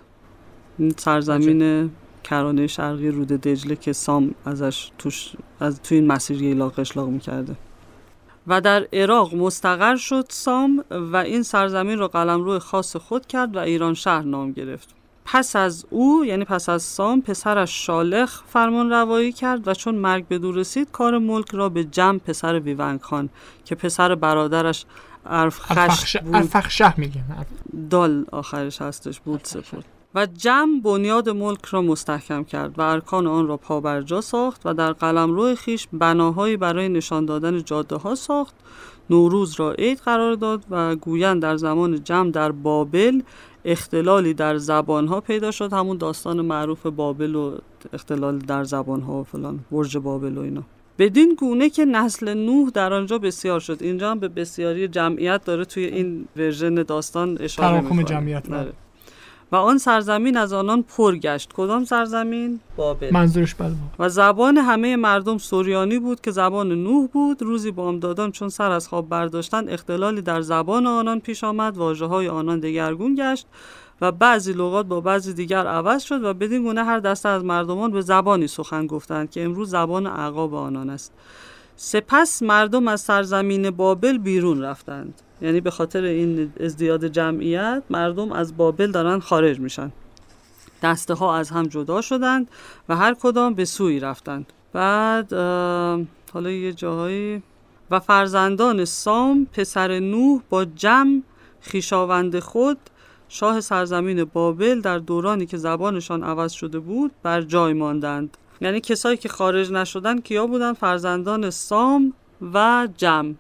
[SPEAKER 2] این سرزمین کرانه شرقی رود دجله که سام ازش توش از توی این مسیر یه اشلاق می‌کرده. و در عراق مستقر شد سام و این سرزمین را قلمرو خاص خود کرد و ایران شهر نام گرفت. پس از او یعنی پس از سام پسرش شالخ فرمان روایی کرد و چون مرگ به دور رسید کار ملک را به جمع پسر ویونگ خان که پسر برادرش ارفخش بود.
[SPEAKER 5] میگن.
[SPEAKER 2] دال آخرش هستش بود سپرد. و جمع بنیاد ملک را مستحکم کرد و ارکان آن را پابرجا ساخت و در قلمرو خیش بناهایی برای نشان دادن جاده ها ساخت. نوروز را عید قرار داد و گویند در زمان جمع در بابل اختلالی در زبان ها پیدا شد همون داستان معروف بابل و اختلال در زبان ها و فلان برج بابل و اینا. بدین گونه که نسل نوح در آنجا بسیار شد. اینجا هم به بسیاری جمعیت داره توی این ورژن داستان اشاره می‌کنه.
[SPEAKER 5] جمعیت بله.
[SPEAKER 2] و آن سرزمین از آنان پر گشت. کدام سرزمین؟ بابل.
[SPEAKER 5] منظورش بله.
[SPEAKER 2] و زبان همه مردم سوریانی بود که زبان نوح بود. روزی بامدادان چون سر از خواب برداشتن اختلالی در زبان آنان پیش آمد. واژه های آنان دگرگون گشت و بعضی لغات با بعضی دیگر عوض شد و بدین گونه هر دسته از مردمان به زبانی سخن گفتند که امروز زبان عقاب آنان است. سپس مردم از سرزمین بابل بیرون رفتند. یعنی به خاطر این ازدیاد جمعیت مردم از بابل دارن خارج میشن. دسته ها از هم جدا شدند و هر کدام به سوی رفتند. بعد حالا یه جاهایی و فرزندان سام پسر نوح با جمع خیشاوند خود شاه سرزمین بابل در دورانی که زبانشان عوض شده بود بر جای ماندند. یعنی کسایی که خارج نشدن کیا بودن؟ فرزندان سام و جمع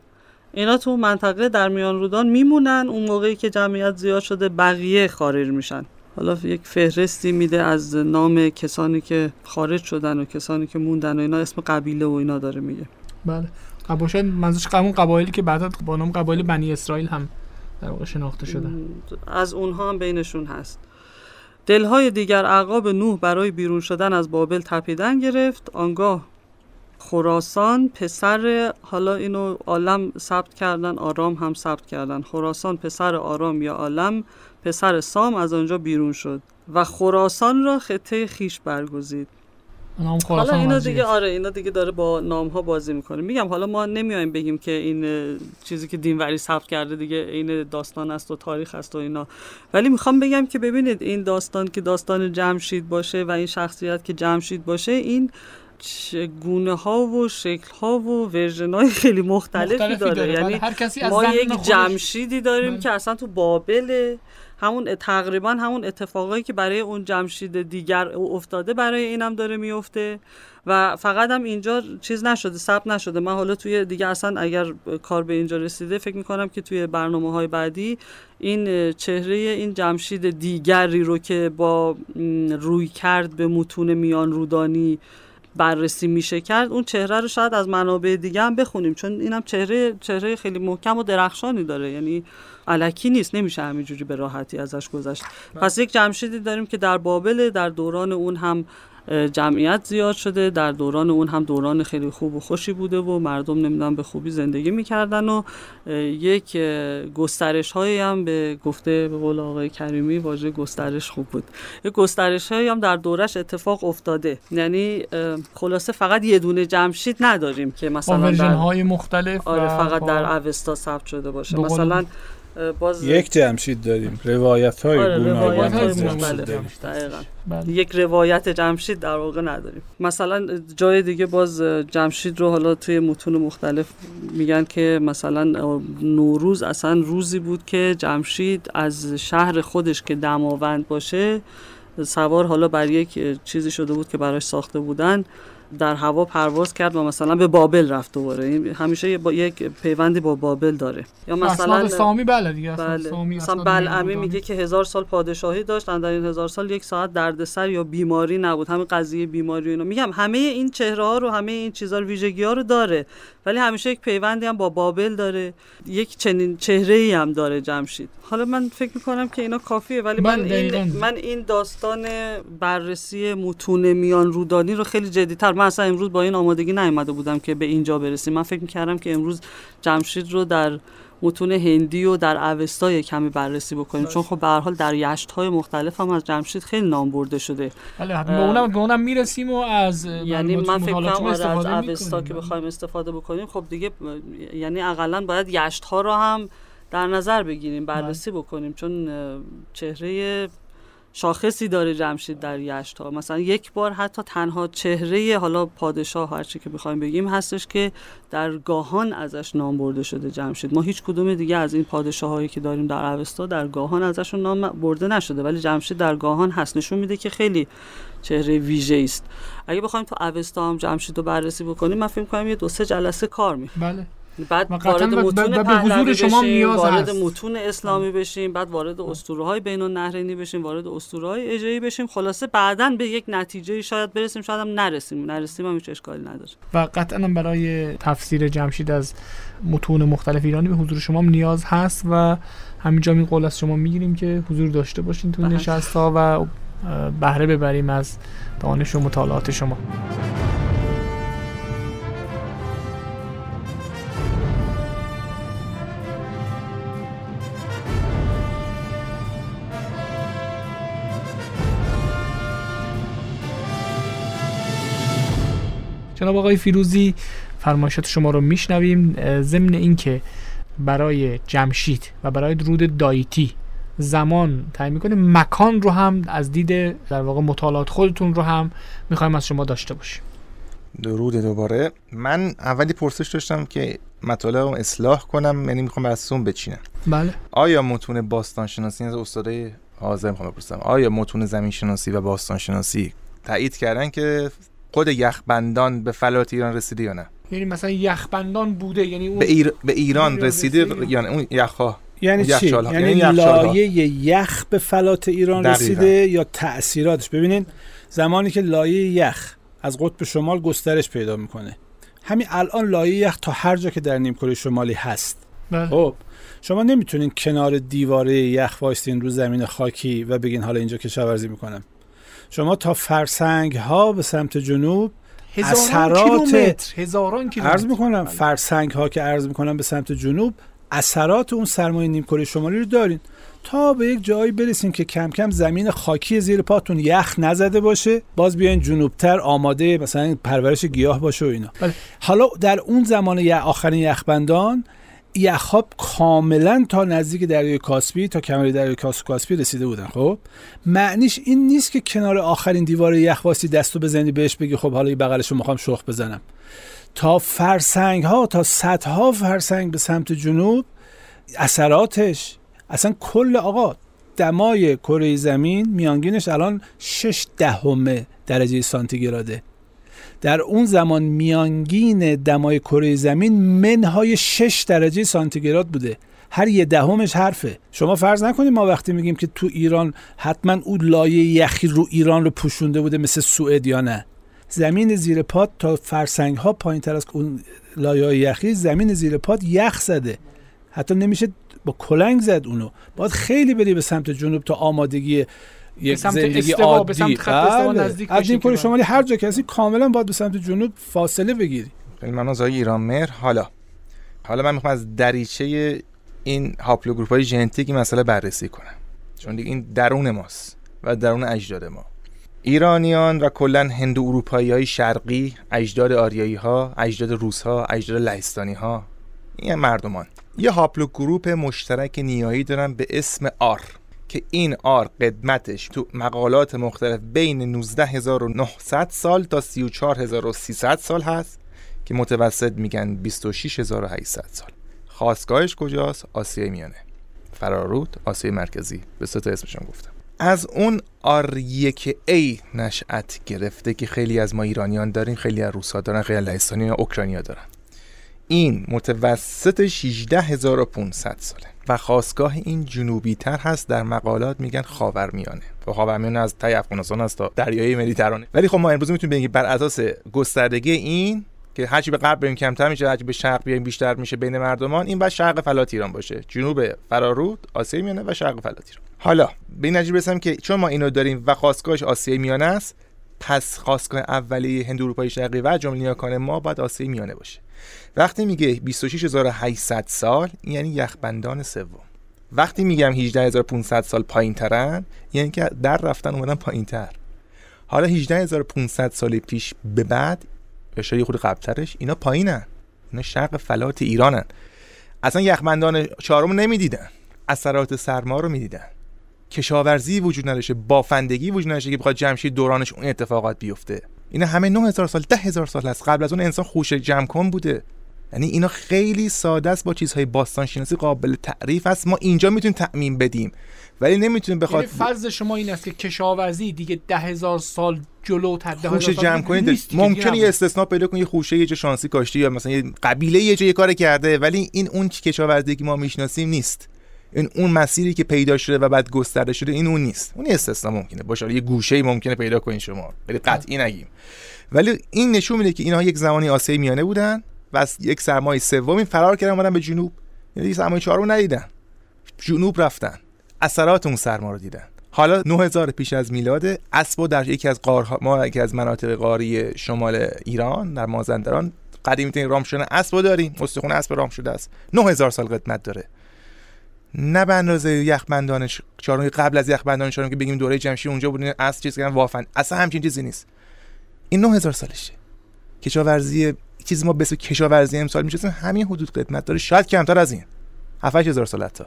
[SPEAKER 2] اینا تو منطقه در میان رودان میمونن. اون موقعی که جمعیت زیاد شده بقیه خارج میشن. حالا یک فهرستی میده از نام کسانی که خارج شدن و کسانی که موندن و اینا اسم قبیله و اینا داره میگه.
[SPEAKER 5] بله. قباشن منظورش همون قبایلی که بعدا با نام قبایل بنی اسرائیل هم در واقع شناخته شدن
[SPEAKER 2] از اونها هم بینشون هست. دلهای دیگر عقاب نوح برای بیرون شدن از بابل تپیدن گرفت. آنگاه خراسان پسر حالا اینو عالم ثبت کردن آرام هم ثبت کردن. خراسان پسر آرام یا عالم پسر سام از آنجا بیرون شد و خراسان را خطه خیش برگزید. حالا اینا دیگه آره اینا دیگه داره با نام ها بازی می‌کنه. میگم حالا ما نمیایم بگیم که این چیزی که دینوری ثبت کرده دیگه این داستان است و تاریخ است و اینا. ولی می‌خوام بگم که ببینید این داستان که داستان جمشید باشه و این شخصیت که جمشید باشه این گونه ها و شکل ها و ورژن های خیلی مختلفی, داره,
[SPEAKER 5] داره.
[SPEAKER 2] یعنی
[SPEAKER 5] هر کسی از
[SPEAKER 2] ما یک جمشیدی داریم بله. که اصلا تو بابل همون تقریبا همون اتفاقایی که برای اون جمشید دیگر افتاده برای اینم داره میفته و فقط هم اینجا چیز نشده ثبت نشده من حالا توی دیگه اصلا اگر کار به اینجا رسیده فکر می‌کنم که توی برنامه های بعدی این چهره این جمشید دیگری رو که با روی کرد به متون میان رودانی بررسی میشه کرد اون چهره رو شاید از منابع دیگه هم بخونیم چون اینم چهره چهره خیلی محکم و درخشانی داره یعنی علکی نیست نمیشه همینجوری به راحتی ازش گذشت. پس یک جمشیدی داریم که در بابل در دوران اون هم جمعیت زیاد شده. در دوران اون هم دوران خیلی خوب و خوشی بوده و مردم نمی‌دونم به خوبی زندگی می‌کردن و یک گسترش هایی هم به گفته به قول آقای کریمی واژه گسترش خوب بود. یک گسترش هایی هم در دورش اتفاق افتاده. یعنی خلاصه فقط یه دونه جمشید نداریم که مثلا
[SPEAKER 5] در های مختلف
[SPEAKER 2] آره فقط در اوستا ثبت شده باشه. مثلا باز
[SPEAKER 1] یک جمشید داریم. روایت های
[SPEAKER 2] آره روایت های
[SPEAKER 5] بله.
[SPEAKER 2] یک روایت جمشید در واقع نداریم. مثلا جای دیگه باز جمشید رو حالا توی متون مختلف میگن که مثلا نوروز اصلا روزی بود که جمشید از شهر خودش که دماوند باشه سوار حالا بر یک چیزی شده بود که براش ساخته بودن. در هوا پرواز کرد و مثلا به بابل رفت دوباره. همیشه با یک پیوندی با بابل داره.
[SPEAKER 5] یا مثلا سامی بله دیگه
[SPEAKER 2] بله. سامی مثلا بلعمی میگه که هزار سال پادشاهی داشت در این هزار سال یک ساعت دردسر یا بیماری نبود. همین قضیه بیماری اینا. میگم همه این چهره ها رو همه این چیزا رو ویژگی ها رو داره. ولی همیشه یک پیوندی هم با بابل داره. یک چنین چهره ای هم داره جمشید. حالا من فکر می‌کنم که اینا کافیه ولی من این من این داستان بررسی متون میان رودانی رو خیلی جدیتر. من اصلا امروز با این آمادگی نیومده بودم که به اینجا برسیم. من فکر می‌کردم که امروز جمشید رو در متون هندی و در اوستا کمی بررسی بکنیم. چون خب به هر حال در یشت های مختلف هم از جمشید خیلی نام برده شده.
[SPEAKER 5] بله به اونم به اونم می‌رسیم و از
[SPEAKER 2] یعنی من فکر کنم آره از اوستا که بخوایم استفاده بکنیم خب دیگه یعنی اقلا باید یشت ها رو هم در نظر بگیریم بررسی بله. بکنیم. چون چهره شاخصی داره جمشید در یشت ها مثلا یک بار حتی تنها چهره حالا پادشاه هرچی که بخوایم بگیم هستش که در گاهان ازش نام برده شده جمشید. ما هیچ کدوم دیگه از این پادشاه هایی که داریم در اوستا در گاهان ازشون نام برده نشده ولی جمشید در گاهان هست. نشون میده که خیلی چهره ویژه است اگه بخوایم تو اوستا هم جمشید رو بررسی بکنیم من فکر کنم یه دو سه جلسه کار می
[SPEAKER 5] بله.
[SPEAKER 2] بعد وارد متون پهلوی شما نیاز وارد متون اسلامی بشیم بعد وارد اسطوره های بین النهرینی بشیم وارد اسطوره های اجایی بشیم. خلاصه بعدا به یک نتیجه شاید برسیم شاید هم نرسیم. نرسیم هم هیچ اشکالی نداره.
[SPEAKER 5] و قطعا برای تفسیر جمشید از متون مختلف ایرانی به حضور شما نیاز هست و همینجا این قول از شما می‌گیریم که حضور داشته باشین تو نشست ها و بهره ببریم از دانش و مطالعات شما. جناب آقای فیروزی فرمایشات شما رو میشنویم. ضمن اینکه برای جمشید و برای درود دایتی زمان تعیین می‌کنیم مکان رو هم از دید در واقع مطالعات خودتون رو هم می‌خوایم از شما داشته باشیم.
[SPEAKER 6] درود دوباره. من اولی پرسش داشتم که مطالب رو اصلاح کنم یعنی می‌خوام رسوم بچینم.
[SPEAKER 5] بله.
[SPEAKER 6] آیا متون باستان شناسی از استادای حاضر می‌خوام بپرسم آیا متون زمین شناسی و باستان شناسی تایید کردن که خود یخبندان به فلات ایران رسیده یا نه؟
[SPEAKER 5] یعنی مثلا یخبندان بوده یعنی اون
[SPEAKER 6] به, ایر... به ایران رسیده یعنی اون یخها.
[SPEAKER 1] یعنی چی؟ یعنی, یعنی لایه یخ به فلات ایران دقیقا. رسیده یا تأثیراتش؟ ببینین زمانی که لایه یخ از قطب شمال گسترش پیدا می‌کنه. همین الان لایه یخ تا هر جا که در نیمکره شمالی هست.
[SPEAKER 5] بله.
[SPEAKER 1] خب شما نمی‌تونین کنار دیواره یخ وایستین رو زمین خاکی و بگین حالا اینجا کشاورزی می‌کنم. شما تا فرسنگ ها به سمت جنوب
[SPEAKER 5] هزاران کیلومتر هزاران کیلومتر
[SPEAKER 1] عرض می‌کنم بله. فرسنگ ها که عرض می‌کنم به سمت جنوب اثرات اون سرمایه نیمکره شمالی رو دارین تا به یک جایی برسیم که کم کم زمین خاکی زیر پاتون یخ نزده باشه باز بیاین جنوبتر آماده مثلا پرورش گیاه باشه و اینا
[SPEAKER 5] بله.
[SPEAKER 1] حالا در اون زمان آخرین یخبندان یخاب کاملا تا نزدیک دریای کاسپی تا کمر دریای کاسپی رسیده بودن خب؟ معنیش این نیست که کنار آخرین دیوار یخ واسی دستو بزنی بهش بگی خب حالا این بغلشو می‌خوام شخ بزنم. تا فرسنگ ها تا صدها فرسنگ به سمت جنوب اثراتش اصلا کل آقا دمای کره زمین میانگینش الان 6 دهم درجه سانتیگراده. در اون زمان میانگین دمای کره زمین منهای 6 درجه سانتیگراد بوده. هر یه دهمش حرفه. شما فرض نکنید ما وقتی میگیم که تو ایران حتما اون لایه یخی رو ایران رو پوشونده بوده مثل سوئد یا نه. زمین زیر پاد تا فرسنگ ها پایین تر از اون لایه یخی زمین زیر پاد یخ زده. حتی نمیشه با کلنگ زد اونو. باید خیلی بری به سمت جنوب تا آمادگی یک
[SPEAKER 5] سمت
[SPEAKER 1] زندگی
[SPEAKER 5] استوا، به
[SPEAKER 1] عادی.
[SPEAKER 5] سمت خط استوا
[SPEAKER 1] بله.
[SPEAKER 5] نزدیک
[SPEAKER 1] از نیمکره شمالی هر جا کسی کاملا باید به سمت جنوب فاصله بگیری.
[SPEAKER 3] خیلی ممنون از آقای ایران مهر. حالا. حالا من می‌خوام از دریچه این هاپلوگروپ های ژنتیک این مسئله بررسی کنم. چون دیگه این درون ماست و درون اجداد ما. ایرانیان و کلا هندو اروپایی های شرقی اجداد آریایی ها اجداد روس ها اجداد لهستانی ها این مردمان. یه هاپلوگروپ مشترک نیایی دارن به اسم R. که این R قدمتش تو مقالات مختلف بین 19900 سال تا 34300 سال هست که متوسط میگن 26800 سال. خواستگاهش کجاست؟ آسیای میانه. فرارود آسیای مرکزی. به سه تا اسمشون گفتم. از اون آر یک ای نشأت گرفته که خیلی از ما ایرانیان داریم خیلی از روسا دارن خیلی از لهستانی و اوکراینیا دارن. این متوسط 16500 ساله. و خواستگاه این جنوبی تر هست در مقالات میگن خاورمیانه. و خاورمیانه از تای افغانستان است تا دریای مدیترانه. ولی خب ما امروز می‌تونیم بگیم بر اساس گستردگی این که هرچی به غرب بریم کمتر میشه هرچی به شرق بیایم بیشتر میشه بین مردمان این بعد شرق فلات ایران باشه. جنوب فرارود آسیای میانه و شرق فلات ایران. حالا به این برسم که چون ما اینو داریم و خواستگاهش آسیای میانه است پس خواستگاه اولیه هند اروپای شرقی و جمله نیاکان ما باید آسیای میانه باشه. وقتی میگه 26800 سال یعنی یخبندان سوم. وقتی میگم 18500 سال پایین ترن یعنی که در رفتن اومدن پایین تر حالا 18500 سال پیش به بعد اشاره خود قبلترش اینا پایینن. اینا شرق فلات ایرانن. اصلا یخبندان چهارم نمی‌دیدن. اثرات سرما رو می‌دیدن. کشاورزی وجود نداشته بافندگی وجود نداشته که بخواد جمشید دورانش اون اتفاقات بیفته. اینا همه 9000 سال 10000 سال هست. قبل از اون انسان خوش جمع کن بوده. یعنی اینا خیلی ساده است با چیزهای باستان شناسی قابل تعریف است. ما اینجا می‌تونیم تعمین بدیم. ولی نمی‌تونیم بخواد
[SPEAKER 5] یعنی فرض شما این است که کشاورزی دیگه ده هزار سال جلوتر ده
[SPEAKER 3] خوش
[SPEAKER 5] هزار سال
[SPEAKER 3] جمع کنید. ممکنه یه استثناء پیدا کنی یه خوشه یه جا شانسی کاشتی یا مثلا یه قبیله یه جا یه کار کرده ولی این اون کشاورزی که ما می‌شناسیم نیست. این اون مسیری که پیدا شده و بعد گسترده شده این اون نیست. اون یه استثناء ممکنه. باشه یه گوشه ممکنه پیدا کنین شما. ولی قطعی نگیم. ولی این نشون میده که اینها یک زمانی آسیای میانه بودن و یک سرمایه سومی فرار کردن اومدن به جنوب. یعنی سرمایه چهارم ندیدن. جنوب رفتن. اثرات اون سرما رو دیدن. حالا 9000 پیش از میلاد اسبو در یکی از قارها ما یکی از مناطق قاری شمال ایران در مازندران قدیمی ترین رام شدن اسبو داریم. استخون اسب رام شده است. 9000 سال قدمت داره. نه به اندازه یخبندان چهارم قبل از یخبندان چهارم که بگیم دوره جمشید اونجا بودن اسب چیز کردن وافن. اصلا همچین چیزی نیست. این 9000 سالشه. کشاورزی چیزی ما اسم کشاورزی امسال میشه همین حدود قدمت داره. شاید کمتر از این. 7000 سال تا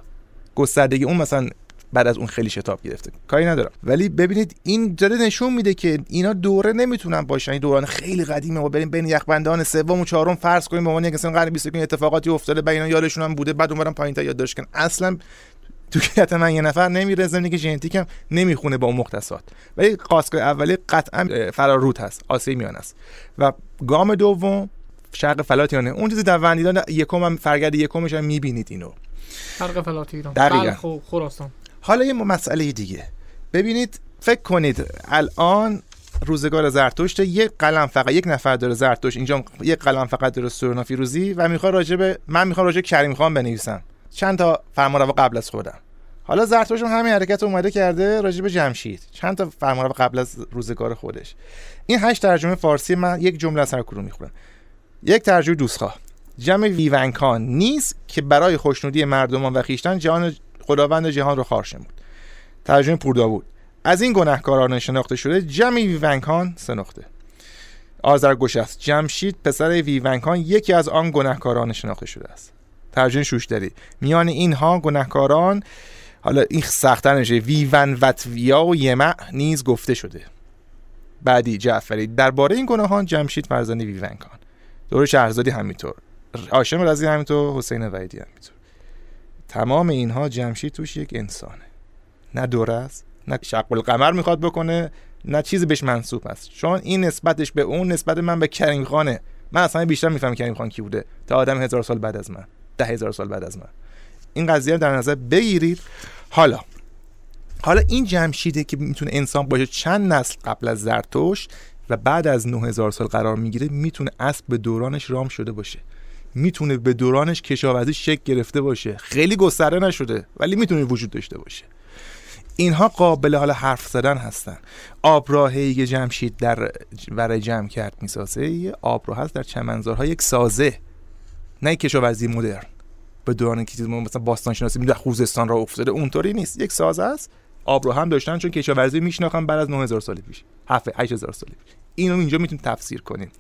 [SPEAKER 3] گستردگی اون مثلا بعد از اون خیلی شتاب گرفته. کاری ندارم. ولی ببینید این داره نشون میده که اینا دوره نمی‌تونن باشن. این دوران خیلی قدیمه. ما بریم بین یخبندان سوم و چهارم فرض کنیم به عنوان یک قرن 21 اتفاقاتی افتاده بعد اینا یادشون هم بوده. بعد اومدن پایین‌تر یادداشت کردن اصلا تو کیت من یه نفر نمیره زمینی که ژنتیک هم نمی‌خونه با اون مختصات. ولی خواستگاه اولی قطعا فرارود هست. آسیای میانه است و گام دوم شرق فلاتیانه اون چیزی در وندیدان یکم هم فرگرد یکمش هم می‌بینید اینو.
[SPEAKER 5] شرق فلات ایران
[SPEAKER 3] دقیقاً.
[SPEAKER 5] خراسان.
[SPEAKER 3] حالا یه مسئله دیگه. ببینید فکر کنید الان روزگار زرتشت یک قلم فقط یک نفر داره زرتشت اینجا یک قلم فقط داره سورنا فیروزی و می‌خواد راجع به من می‌خوام راجع کریم خان بنویسم. چند تا فرمانروا قبل از خودم. حالا زرتشت هم همین حرکت اومده کرده راجع به جمشید. چند تا فرمانروا قبل از روزگار خودش. این هشت ترجمه فارسی من یک جمله از هر کدوم می‌خونم. یک ترجمه دوستخواه. جمع ویونکان نیست که برای خوشنودی مردمان و خیشتن جهان خداوند جهان رو خار شمرد ترجمه پور داوود از این گناهکاران شناخته شده جمع ویونکان سه نقطه آذرگوش است. جمشید پسر ویونکان یکی از آن گناهکاران شناخته شده است. ترجمه شوشتری. میان اینها گناهکاران حالا این سختتر نشه ویون وطویا و یمع نیز گفته شده. بعدی جعفری. درباره این گناهان جمشید فرزند ویونکان. دور شهرزادی همینطور. هاشم رضی همینطور حسین وحیدی همینطور. تمام اینها جمشید توش یک انسانه. نه دوره است نه شق القمر می‌خواد بکنه نه چیزی بهش منسوب است. چون این نسبتش به اون نسبت من به کریم خانه. من اصلا بیشتر می‌فهمم کریم خان کی بوده. تا آدم هزار سال بعد از من. ده هزار سال بعد از من. این قضیه رو در نظر بگیرید. حالا حالا این جمشیده که می‌تونه انسان باشه چند نسل قبل از زرتوش و بعد از 9000 سال قرار می‌گیره می‌تونه اسب به دورانش رام شده باشه. می‌تونه به دورانش کشاورزی شکل گرفته باشه. خیلی گسترده نشده ولی می‌تونه وجود داشته باشه. اینها قابل حال حرف زدن هستن. آبراهی که جمشید در ور جمع کرد می‌سازه. یه آبراه هست در چمنزارها یک سازه. نه کشاورزی مدرن. به دوران که ما مثلا باستان شناسی در خوزستان را افتاده اونطوری نیست. یک سازه است آب رو هم داشتن چون کشاورزی میشناختن بعد از 9000 سال پیش. 7 8000 سال پیش. اینو اینجا می‌تونیم تفسیر کنیم.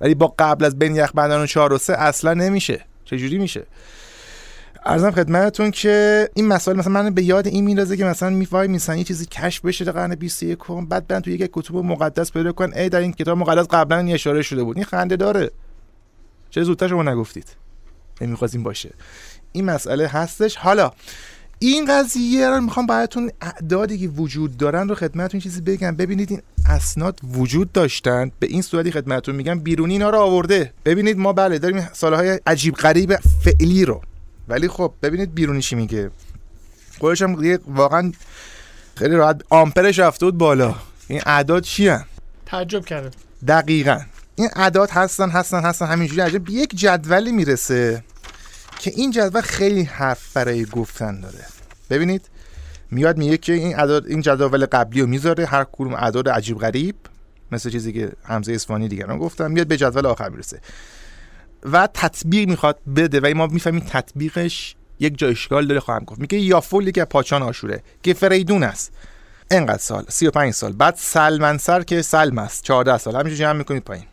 [SPEAKER 3] ولی با قبل از بین یخ بندان 4 و 3 اصلا نمیشه. چجوری میشه؟ ارزم خدمتتون که این مسائل مثلا من به یاد این میندازه که مثلا میفای میسن یه چیزی کشف بشه در قرن 21 بعد برن تو یک کتب مقدس پیدا کن ای در این کتاب مقدس قبلا اشاره شده بود. این خنده داره. چه زودتر شما نگفتید؟ نمی‌خواستیم باشه. این مسئله هستش. حالا این قضیه رو می‌خوام براتون اعدادی که وجود دارن رو خدمتتون چیزی بگم. ببینید این اسناد وجود داشتن. به این صورتی خدمتتون میگم بیرونی اینا رو آورده. ببینید ما بله داریم سالهای عجیب غریب فعلی رو. ولی خب ببینید بیرونی چی میگه. خودش هم واقعا خیلی راحت آمپرش رفته بود بالا. این اعداد چی هم؟
[SPEAKER 5] تعجب کرده.
[SPEAKER 3] دقیقا. این اعداد هستن هستن هستن. همینجوری عجب. یک جدولی می‌رسه. که این جدول خیلی حرف برای گفتن داره. ببینید میاد میگه که این اعداد این جدول قبلی رو می‌ذاره هر کدوم اعداد عجیب غریب مثل چیزی که حمزه اصفهانی دیگران گفتم میاد به جدول آخر می‌رسه. و تطبیق می‌خواد بده و ما می‌فهمیم تطبیقش یک جا اشکال داره خواهم گفت. میگه یافولی که پاچان آشوره که فریدون است. انقدر سال 35 سال. بعد سلمنسر که سلم است. 14 سال. همینجوری جمع می‌کنید پایین.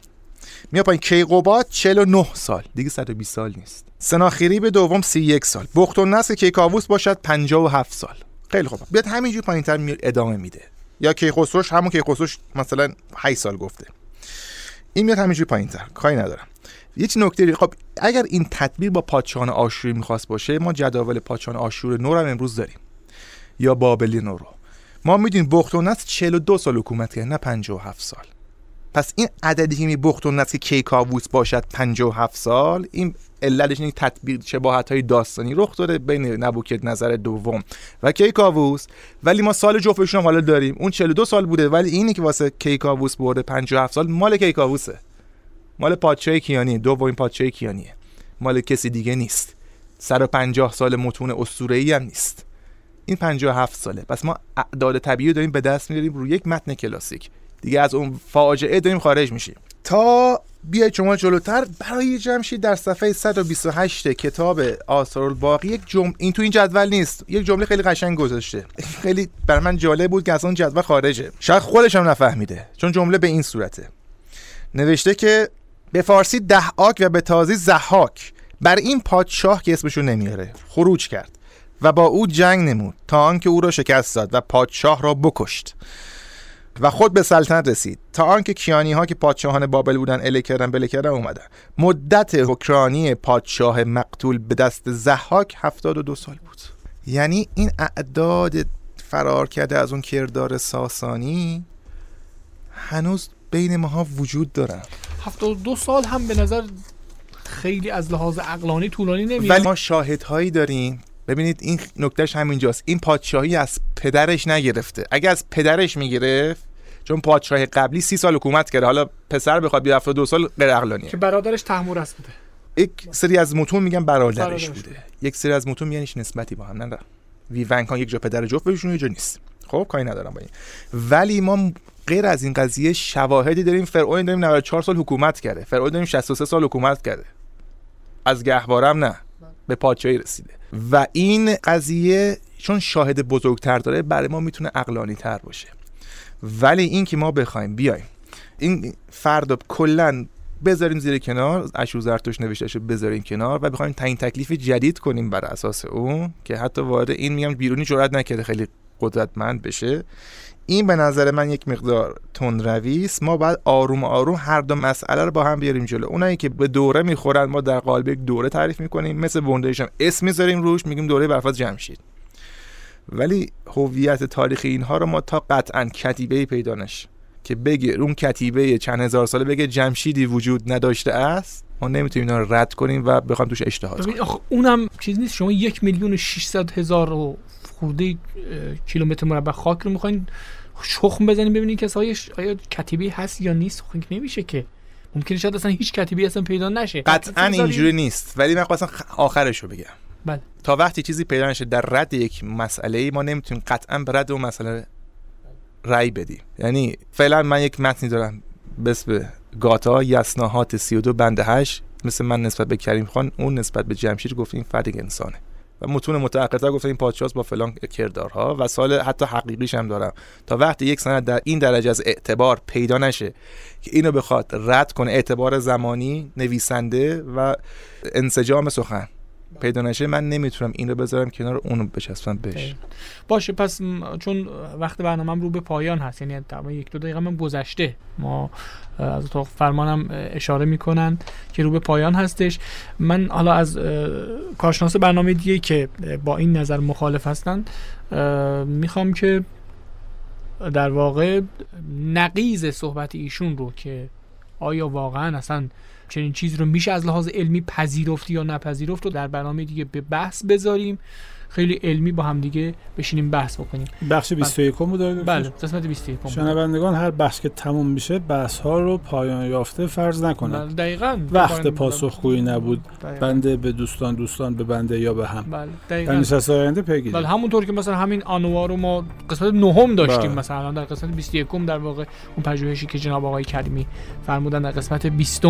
[SPEAKER 3] میاد پایین. کیقوباد 49 سال. دیگه 120 سال نیست. سناخیری به دوم 31 سال. بخت و نصر کیکاووس باشد 57 سال. خیلی خوب. بیاد همینجوری پایینتر میاد ادامه میده. یا کیخسروش همون کیخسروش مثلا 8 سال گفته. این میاد همینجوری پایینتر. کاری ندارم. یه نکته خب اگر این تطبیق با پادشاهان آشوری می‌خواست باشه ما جداول پادشاهان آشور نور هم امروز داریم. یا بابلی نورو ما می‌دونیم بخت و نصر 42 سال حکومت کرد نه 57 سال. پس این عددی که می بخت و نصر کیکاووس باشد 57 سال این علتش این تطبیق شباهت های داستانی رخ داده بین نبوکت نظر دوم و کیکاووس. ولی ما سال جفتشون حالا داریم. اون 42 سال بوده ولی اینی که واسه کیکاووس برده 57 سال مال کیکاووسه. مال پادشاه کیانی دومین پادشاه کیانیه. مال کسی دیگه نیست. 150 سال متون اسطوره‌ای هم نیست. این 57 ساله. پس ما اعداد طبیعی داریم به دست میاریم روی یک متن کلاسیک. دیگه از اون فاجعه داریم خارج میشیم. تا بیاید شما جلوتر برای جمشید در صفحه 128 کتاب آثار الباقی یک جمله این تو این جدول نیست یک جمله خیلی قشنگ گذاشته. خیلی بر من جالب بود که از اون جدول خارجه. شاید خودش هم نفهمیده چون جمله به این صورته. نوشته که به فارسی دهاک و به تازی زحاک بر این پادشاه که اسمشو نمیاره خروج کرد و با او جنگ نمود تا آنکه او را شکست داد و پادشاه را بکشت. و خود به سلطنت رسید. تا آنکه کیانی ها که پادشاهان بابل بودن اله کردن بله کردن اومدن. مدت حکرانی پادشاه مقتول به دست زحاک 72 سال بود. یعنی این اعداد فرار کرده از اون کردار ساسانی هنوز بین ماها وجود دارن
[SPEAKER 5] 72 سال هم به نظر خیلی از لحاظ عقلانی طولانی نمیاد.
[SPEAKER 3] ولی ما شاهدهایی داریم ببینید این نکتهش همینجاست. این پادشاهی از پدرش نگرفته. اگه از پدرش می‌گرفت چون پادشاه قبلی سی سال حکومت کرده. حالا پسر بخواد بیا دو سال غیر عقلانیه
[SPEAKER 5] که برادرش تحمورس بوده.
[SPEAKER 3] یک سری از متون میگن برادرش, بوده. یک سری از متون میگن نسبتی با هم نه ویونکان یک جا پدر جفت بهشون یه جا نیست. خب کاری ندارم با این. ولی ما غیر از این قضیه شواهدی داریم. فرعون داریم 94 سال حکومت کرده. فرعون داریم 63 سال حکومت کرده. از گهوارم نه. به پادشاهی رسیده. و این قضیه چون شاهد بزرگتر داره برای ما می‌تونه اقلانی تر باشه. ولی این که ما بخوایم بیایم. این فرد کلا بذاریم زیر کنار اشو زرتوش نوشتهشو بذاریم کنار و بخوایم تعیین تکلیف جدید کنیم بر اساس اون که حتی وارد این میگم بیرونی جرئت نکرده خیلی قدرتمند بشه. این به نظر من یک مقدار تون رویس ما بعد آروم آروم هر دو مسئله رو با هم بیاریم جلو. اونایی که به دوره می‌خورن ما در قالب یک دوره تعریف می‌کنیم. مثل وندیشن اسم می‌ذاریم روش میگیم دوره برفاز جمشید ولی هویت تاریخی اینها رو ما تا قطعا کتیبه پیدا که بگه اون کتیبه چند هزار ساله بگه جمشیدی وجود نداشته است ما نمی‌تونیم اینا رو رد کنیم و بخوام توش اجتهاد کنیم
[SPEAKER 5] اونم چیز نیست. شما یک میلیون و 600 هزار و خورده کیلومتر مربع خاک رو می‌خواین شخم بزنیم ببینید که آیا کتیبه هست یا نیست؟ خب نمیشه که. ممکنه شاید اصلا هیچ کتیبی اصلا پیدا نشه.
[SPEAKER 3] قطعا اینجوری نیست. ولی من خواستم آخرش رو بگم.
[SPEAKER 5] بله.
[SPEAKER 3] تا وقتی چیزی پیدا نشه در رد یک مسئله ای ما نمی‌تونیم قطعا به رد اون مسئله رأی بدیم. یعنی فعلا من یک متنی دارم بس به گاتا یسناهات 32 بند 8 مثل من نسبت به کریم خان اون نسبت به جمشید گفت این فرد انسانه. و متون متأخرتر گفته این پادشاه با فلان کردارها و سال حتی حقیقیش هم دارم. تا وقتی یک سند در این درجه از اعتبار پیدا نشه که اینو بخواد رد کنه اعتبار زمانی نویسنده و انسجام سخن. پیدا نشه من نمی‌تونم این رو بذارم کنار اونو بچسبم بهش.
[SPEAKER 5] باشه پس چون وقت برنامه رو به پایان هست یعنی تقریبا یک دو دقیقه من گذشته. ما از اتاق فرمانم اشاره می‌کنن که رو به پایان هستش. من حالا از کارشناس برنامه دیگه که با این نظر مخالف هستن می‌خوام که در واقع نقیز صحبت ایشون رو که آیا واقعا اصلا چنین چیز رو میشه از لحاظ علمی پذیرفت یا نپذیرفت رو در برنامه دیگه به بحث بذاریم. خیلی علمی با هم دیگه بشینیم بحث بکنیم.
[SPEAKER 1] بخش 21 رو دارید
[SPEAKER 5] بله قسمت 21
[SPEAKER 1] شنوندگان هر بخش که تموم میشه بحث ها رو پایان یافته فرض نکنند
[SPEAKER 5] بله دقیقاً.
[SPEAKER 1] وقت پاسخگویی نبود.
[SPEAKER 5] دقیقاً.
[SPEAKER 1] بنده به دوستان دوستان به بنده یا به هم.
[SPEAKER 5] بله
[SPEAKER 1] در
[SPEAKER 5] دقیقاً.
[SPEAKER 1] نشست آینده پیگیری
[SPEAKER 5] بله همونطور که مثلا همین آنوا رو ما قسمت نهم داشتیم
[SPEAKER 1] بله.
[SPEAKER 5] مثلا در قسمت 21 در واقع اون پژوهشی که جناب آقای کریمی فرمودن در قسمت 20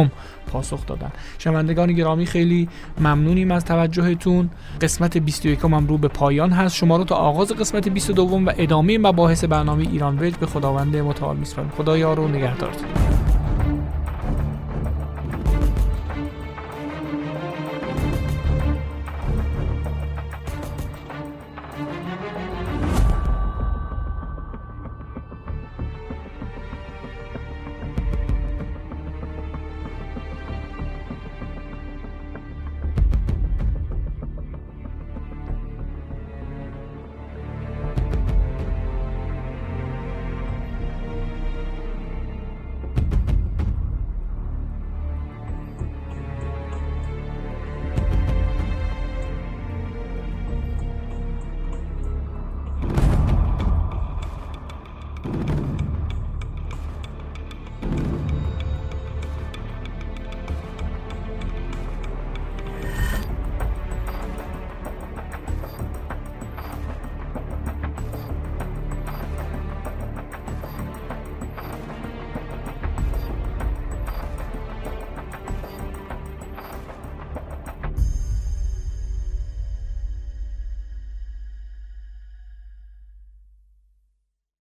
[SPEAKER 5] پاسخ دادن. شنوندگان گرامی خیلی ممنونیم از توجهتون. قسمت 21 هم رو به پایان هست. شما رو تا آغاز قسمت 22 و ادامه مباحث برنامه ایران ویج به خداوند متعال میسپاریم خدا یار و نگهدارتون